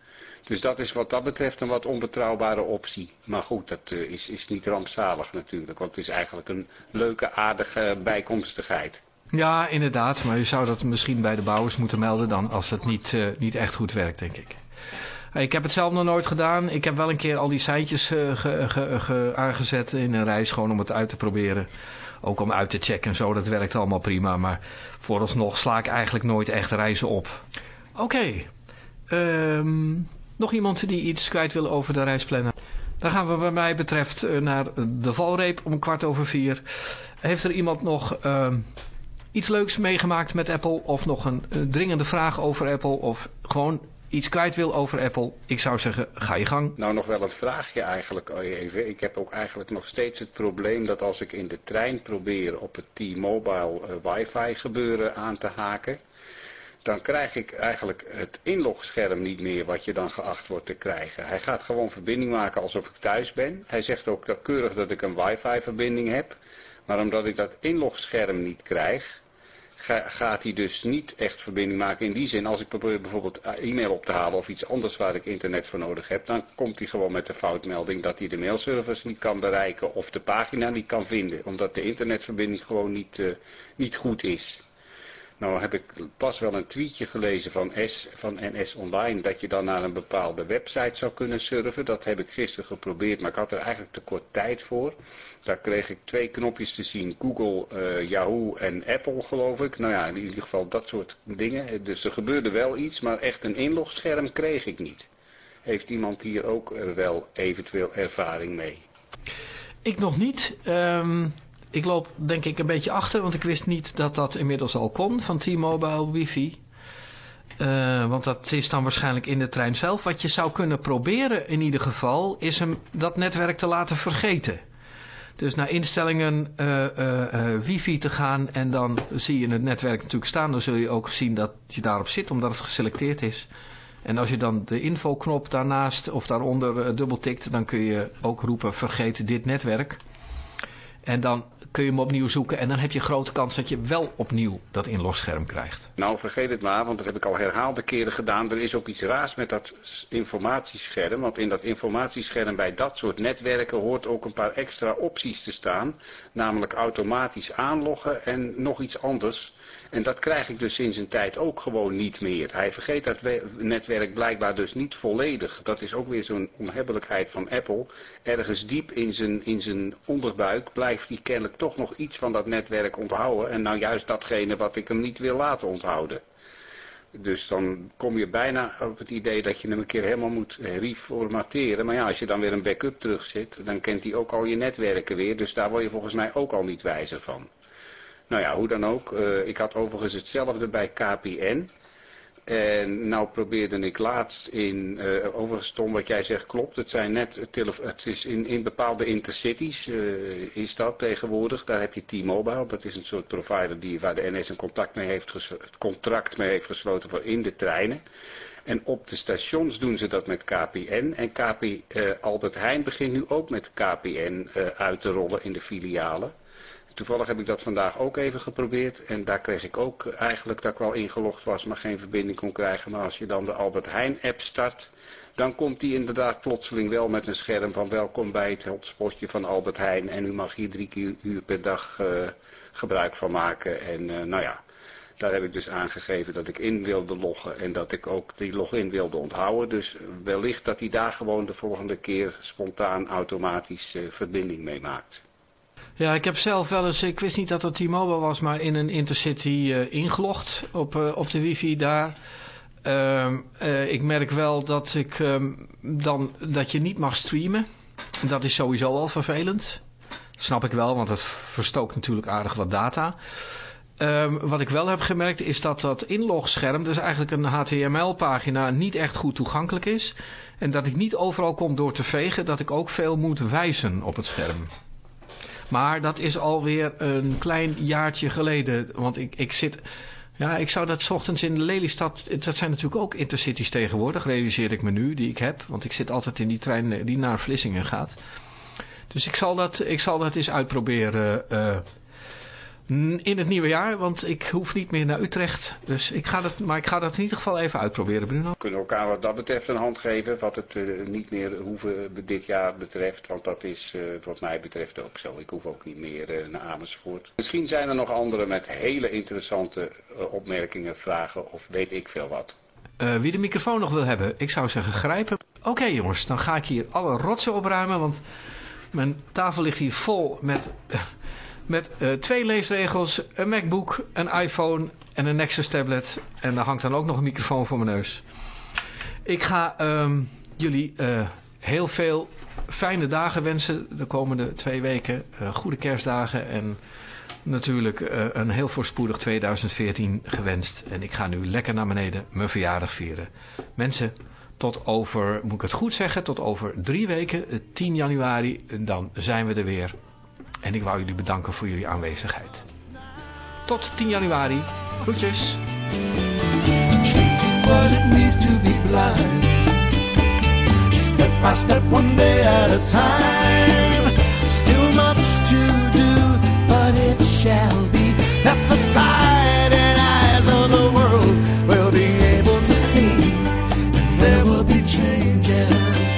Dus dat is wat dat betreft een wat onbetrouwbare optie. Maar goed, dat eh, is, is niet rampzalig natuurlijk, want het is eigenlijk een leuke, aardige bijkomstigheid. Ja, inderdaad. Maar je zou dat misschien bij de bouwers moeten melden dan als het niet, uh, niet echt goed werkt, denk ik. Ik heb het zelf nog nooit gedaan. Ik heb wel een keer al die seintjes ge, ge, ge, aangezet in een reis, gewoon om het uit te proberen. Ook om uit te checken en zo, dat werkt allemaal prima. Maar vooralsnog sla ik eigenlijk nooit echt reizen op. Oké. Um, nog iemand die iets kwijt wil over de reisplanner? Dan gaan we wat mij betreft uh, naar de valreep om kwart over vier. Heeft er iemand nog uh, iets leuks meegemaakt met Apple? Of nog een uh, dringende vraag over Apple? Of gewoon iets kwijt wil over Apple? Ik zou zeggen, ga je gang. Nou, nog wel een vraagje eigenlijk even. Ik heb ook eigenlijk nog steeds het probleem dat als ik in de trein probeer op het T-Mobile wifi gebeuren aan te haken dan krijg ik eigenlijk het inlogscherm niet meer wat je dan geacht wordt te krijgen. Hij gaat gewoon verbinding maken alsof ik thuis ben. Hij zegt ook keurig dat ik een wifi verbinding heb. Maar omdat ik dat inlogscherm niet krijg, gaat hij dus niet echt verbinding maken. In die zin, als ik probeer bijvoorbeeld e-mail op te halen of iets anders waar ik internet voor nodig heb, dan komt hij gewoon met de foutmelding dat hij de mailservice niet kan bereiken of de pagina niet kan vinden. Omdat de internetverbinding gewoon niet, uh, niet goed is. Nou heb ik pas wel een tweetje gelezen van, S, van NS Online dat je dan naar een bepaalde website zou kunnen surfen. Dat heb ik gisteren geprobeerd, maar ik had er eigenlijk te kort tijd voor. Daar kreeg ik twee knopjes te zien, Google, uh, Yahoo en Apple geloof ik. Nou ja, in ieder geval dat soort dingen. Dus er gebeurde wel iets, maar echt een inlogscherm kreeg ik niet. Heeft iemand hier ook wel eventueel ervaring mee? Ik nog niet. Um, ik loop denk ik een beetje achter, want ik wist niet dat dat inmiddels al kon van T-Mobile wifi. Uh, want dat is dan waarschijnlijk in de trein zelf. Wat je zou kunnen proberen in ieder geval, is hem dat netwerk te laten vergeten. Dus naar instellingen uh, uh, wifi te gaan en dan zie je het netwerk natuurlijk staan. Dan zul je ook zien dat je daarop zit, omdat het geselecteerd is. En als je dan de infoknop daarnaast of daaronder dubbel tikt, dan kun je ook roepen vergeet dit netwerk. En dan kun je hem opnieuw zoeken en dan heb je grote kans dat je wel opnieuw dat inlogscherm krijgt. Nou, vergeet het maar, want dat heb ik al herhaalde keren gedaan. Er is ook iets raars met dat informatiescherm, want in dat informatiescherm bij dat soort netwerken hoort ook een paar extra opties te staan. Namelijk automatisch aanloggen en nog iets anders. En dat krijg ik dus sinds een tijd ook gewoon niet meer. Hij vergeet dat netwerk blijkbaar dus niet volledig. Dat is ook weer zo'n onhebbelijkheid van Apple. Ergens diep in zijn, in zijn onderbuik blijft hij kennelijk toch nog iets van dat netwerk onthouden. En nou juist datgene wat ik hem niet wil laten onthouden. Dus dan kom je bijna op het idee dat je hem een keer helemaal moet reformateren. Maar ja, als je dan weer een backup terugzet, dan kent hij ook al je netwerken weer. Dus daar word je volgens mij ook al niet wijzer van. Nou ja, hoe dan ook. Uh, ik had overigens hetzelfde bij KPN. En nou probeerde ik laatst in, uh, overigens Tom wat jij zegt klopt, het zijn net, het is in, in bepaalde intercities uh, is dat tegenwoordig, daar heb je T-Mobile, dat is een soort provider die, waar de NS een contact mee heeft contract mee heeft gesloten voor in de treinen. En op de stations doen ze dat met KPN en KP, Albert Heijn begint nu ook met KPN uit te rollen in de filialen. Toevallig heb ik dat vandaag ook even geprobeerd. En daar kreeg ik ook eigenlijk dat ik wel ingelogd was, maar geen verbinding kon krijgen. Maar als je dan de Albert Heijn app start, dan komt die inderdaad plotseling wel met een scherm van welkom bij het hotspotje van Albert Heijn. En u mag hier drie uur per dag uh, gebruik van maken. En uh, nou ja, daar heb ik dus aangegeven dat ik in wilde loggen en dat ik ook die login wilde onthouden. Dus wellicht dat hij daar gewoon de volgende keer spontaan automatisch verbinding mee maakt. Ja, ik heb zelf wel eens, ik wist niet dat het T-Mobile was, maar in een Intercity uh, ingelogd op, uh, op de wifi daar. Uh, uh, ik merk wel dat, ik, um, dan, dat je niet mag streamen. Dat is sowieso al vervelend. Snap ik wel, want het verstookt natuurlijk aardig wat data. Um, wat ik wel heb gemerkt is dat dat inlogscherm, dus eigenlijk een HTML-pagina, niet echt goed toegankelijk is. En dat ik niet overal kom door te vegen, dat ik ook veel moet wijzen op het scherm. Maar dat is alweer een klein jaartje geleden. Want ik, ik zit... Ja, ik zou dat ochtends in de Lelystad... Dat zijn natuurlijk ook intercities tegenwoordig, realiseer ik me nu, die ik heb. Want ik zit altijd in die trein die naar Vlissingen gaat. Dus ik zal dat, ik zal dat eens uitproberen... Mm, In het nieuwe jaar, want ik hoef niet meer naar Utrecht. Dus ik ga dat, maar ik ga dat in ieder geval even uitproberen, Bruno. We kunnen elkaar wat dat betreft een hand geven, wat het eh, niet meer hoeven dit jaar betreft. Want dat is eh, wat mij betreft ook zo. Ik hoef ook niet meer eh, naar Amersfoort. Misschien zijn er nog anderen met hele interessante opmerkingen, vragen of weet ik veel wat. Wie de microfoon nog wil hebben, ik zou zeggen grijpen. Oké jongens, dan ga ik hier alle rotsen opruimen, want mijn tafel ligt hier vol met, met eh, twee leesregels, een MacBook, een iPhone en een Nexus tablet. En daar hangt dan ook nog een microfoon voor mijn neus. Ik ga ehm, jullie eh, heel veel fijne dagen wensen de komende twee weken. Eh, goede kerstdagen en natuurlijk een heel voorspoedig 2014 gewenst. En ik ga nu lekker naar beneden mijn verjaardag vieren. Mensen, tot over, moet ik het goed zeggen, tot over drie weken, eh, 10 januari, dan zijn we er weer. En ik wou jullie bedanken voor jullie aanwezigheid. Tot 10 januari. Groetjes. what it means to be blind. Step by step, one day at a time. Still much to do, but it shall be that the sight and eyes of the world will be able to see. And there will be changes.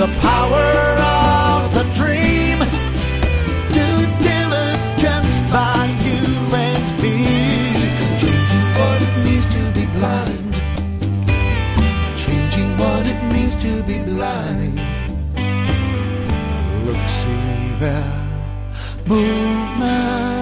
The power Look, see there, movement.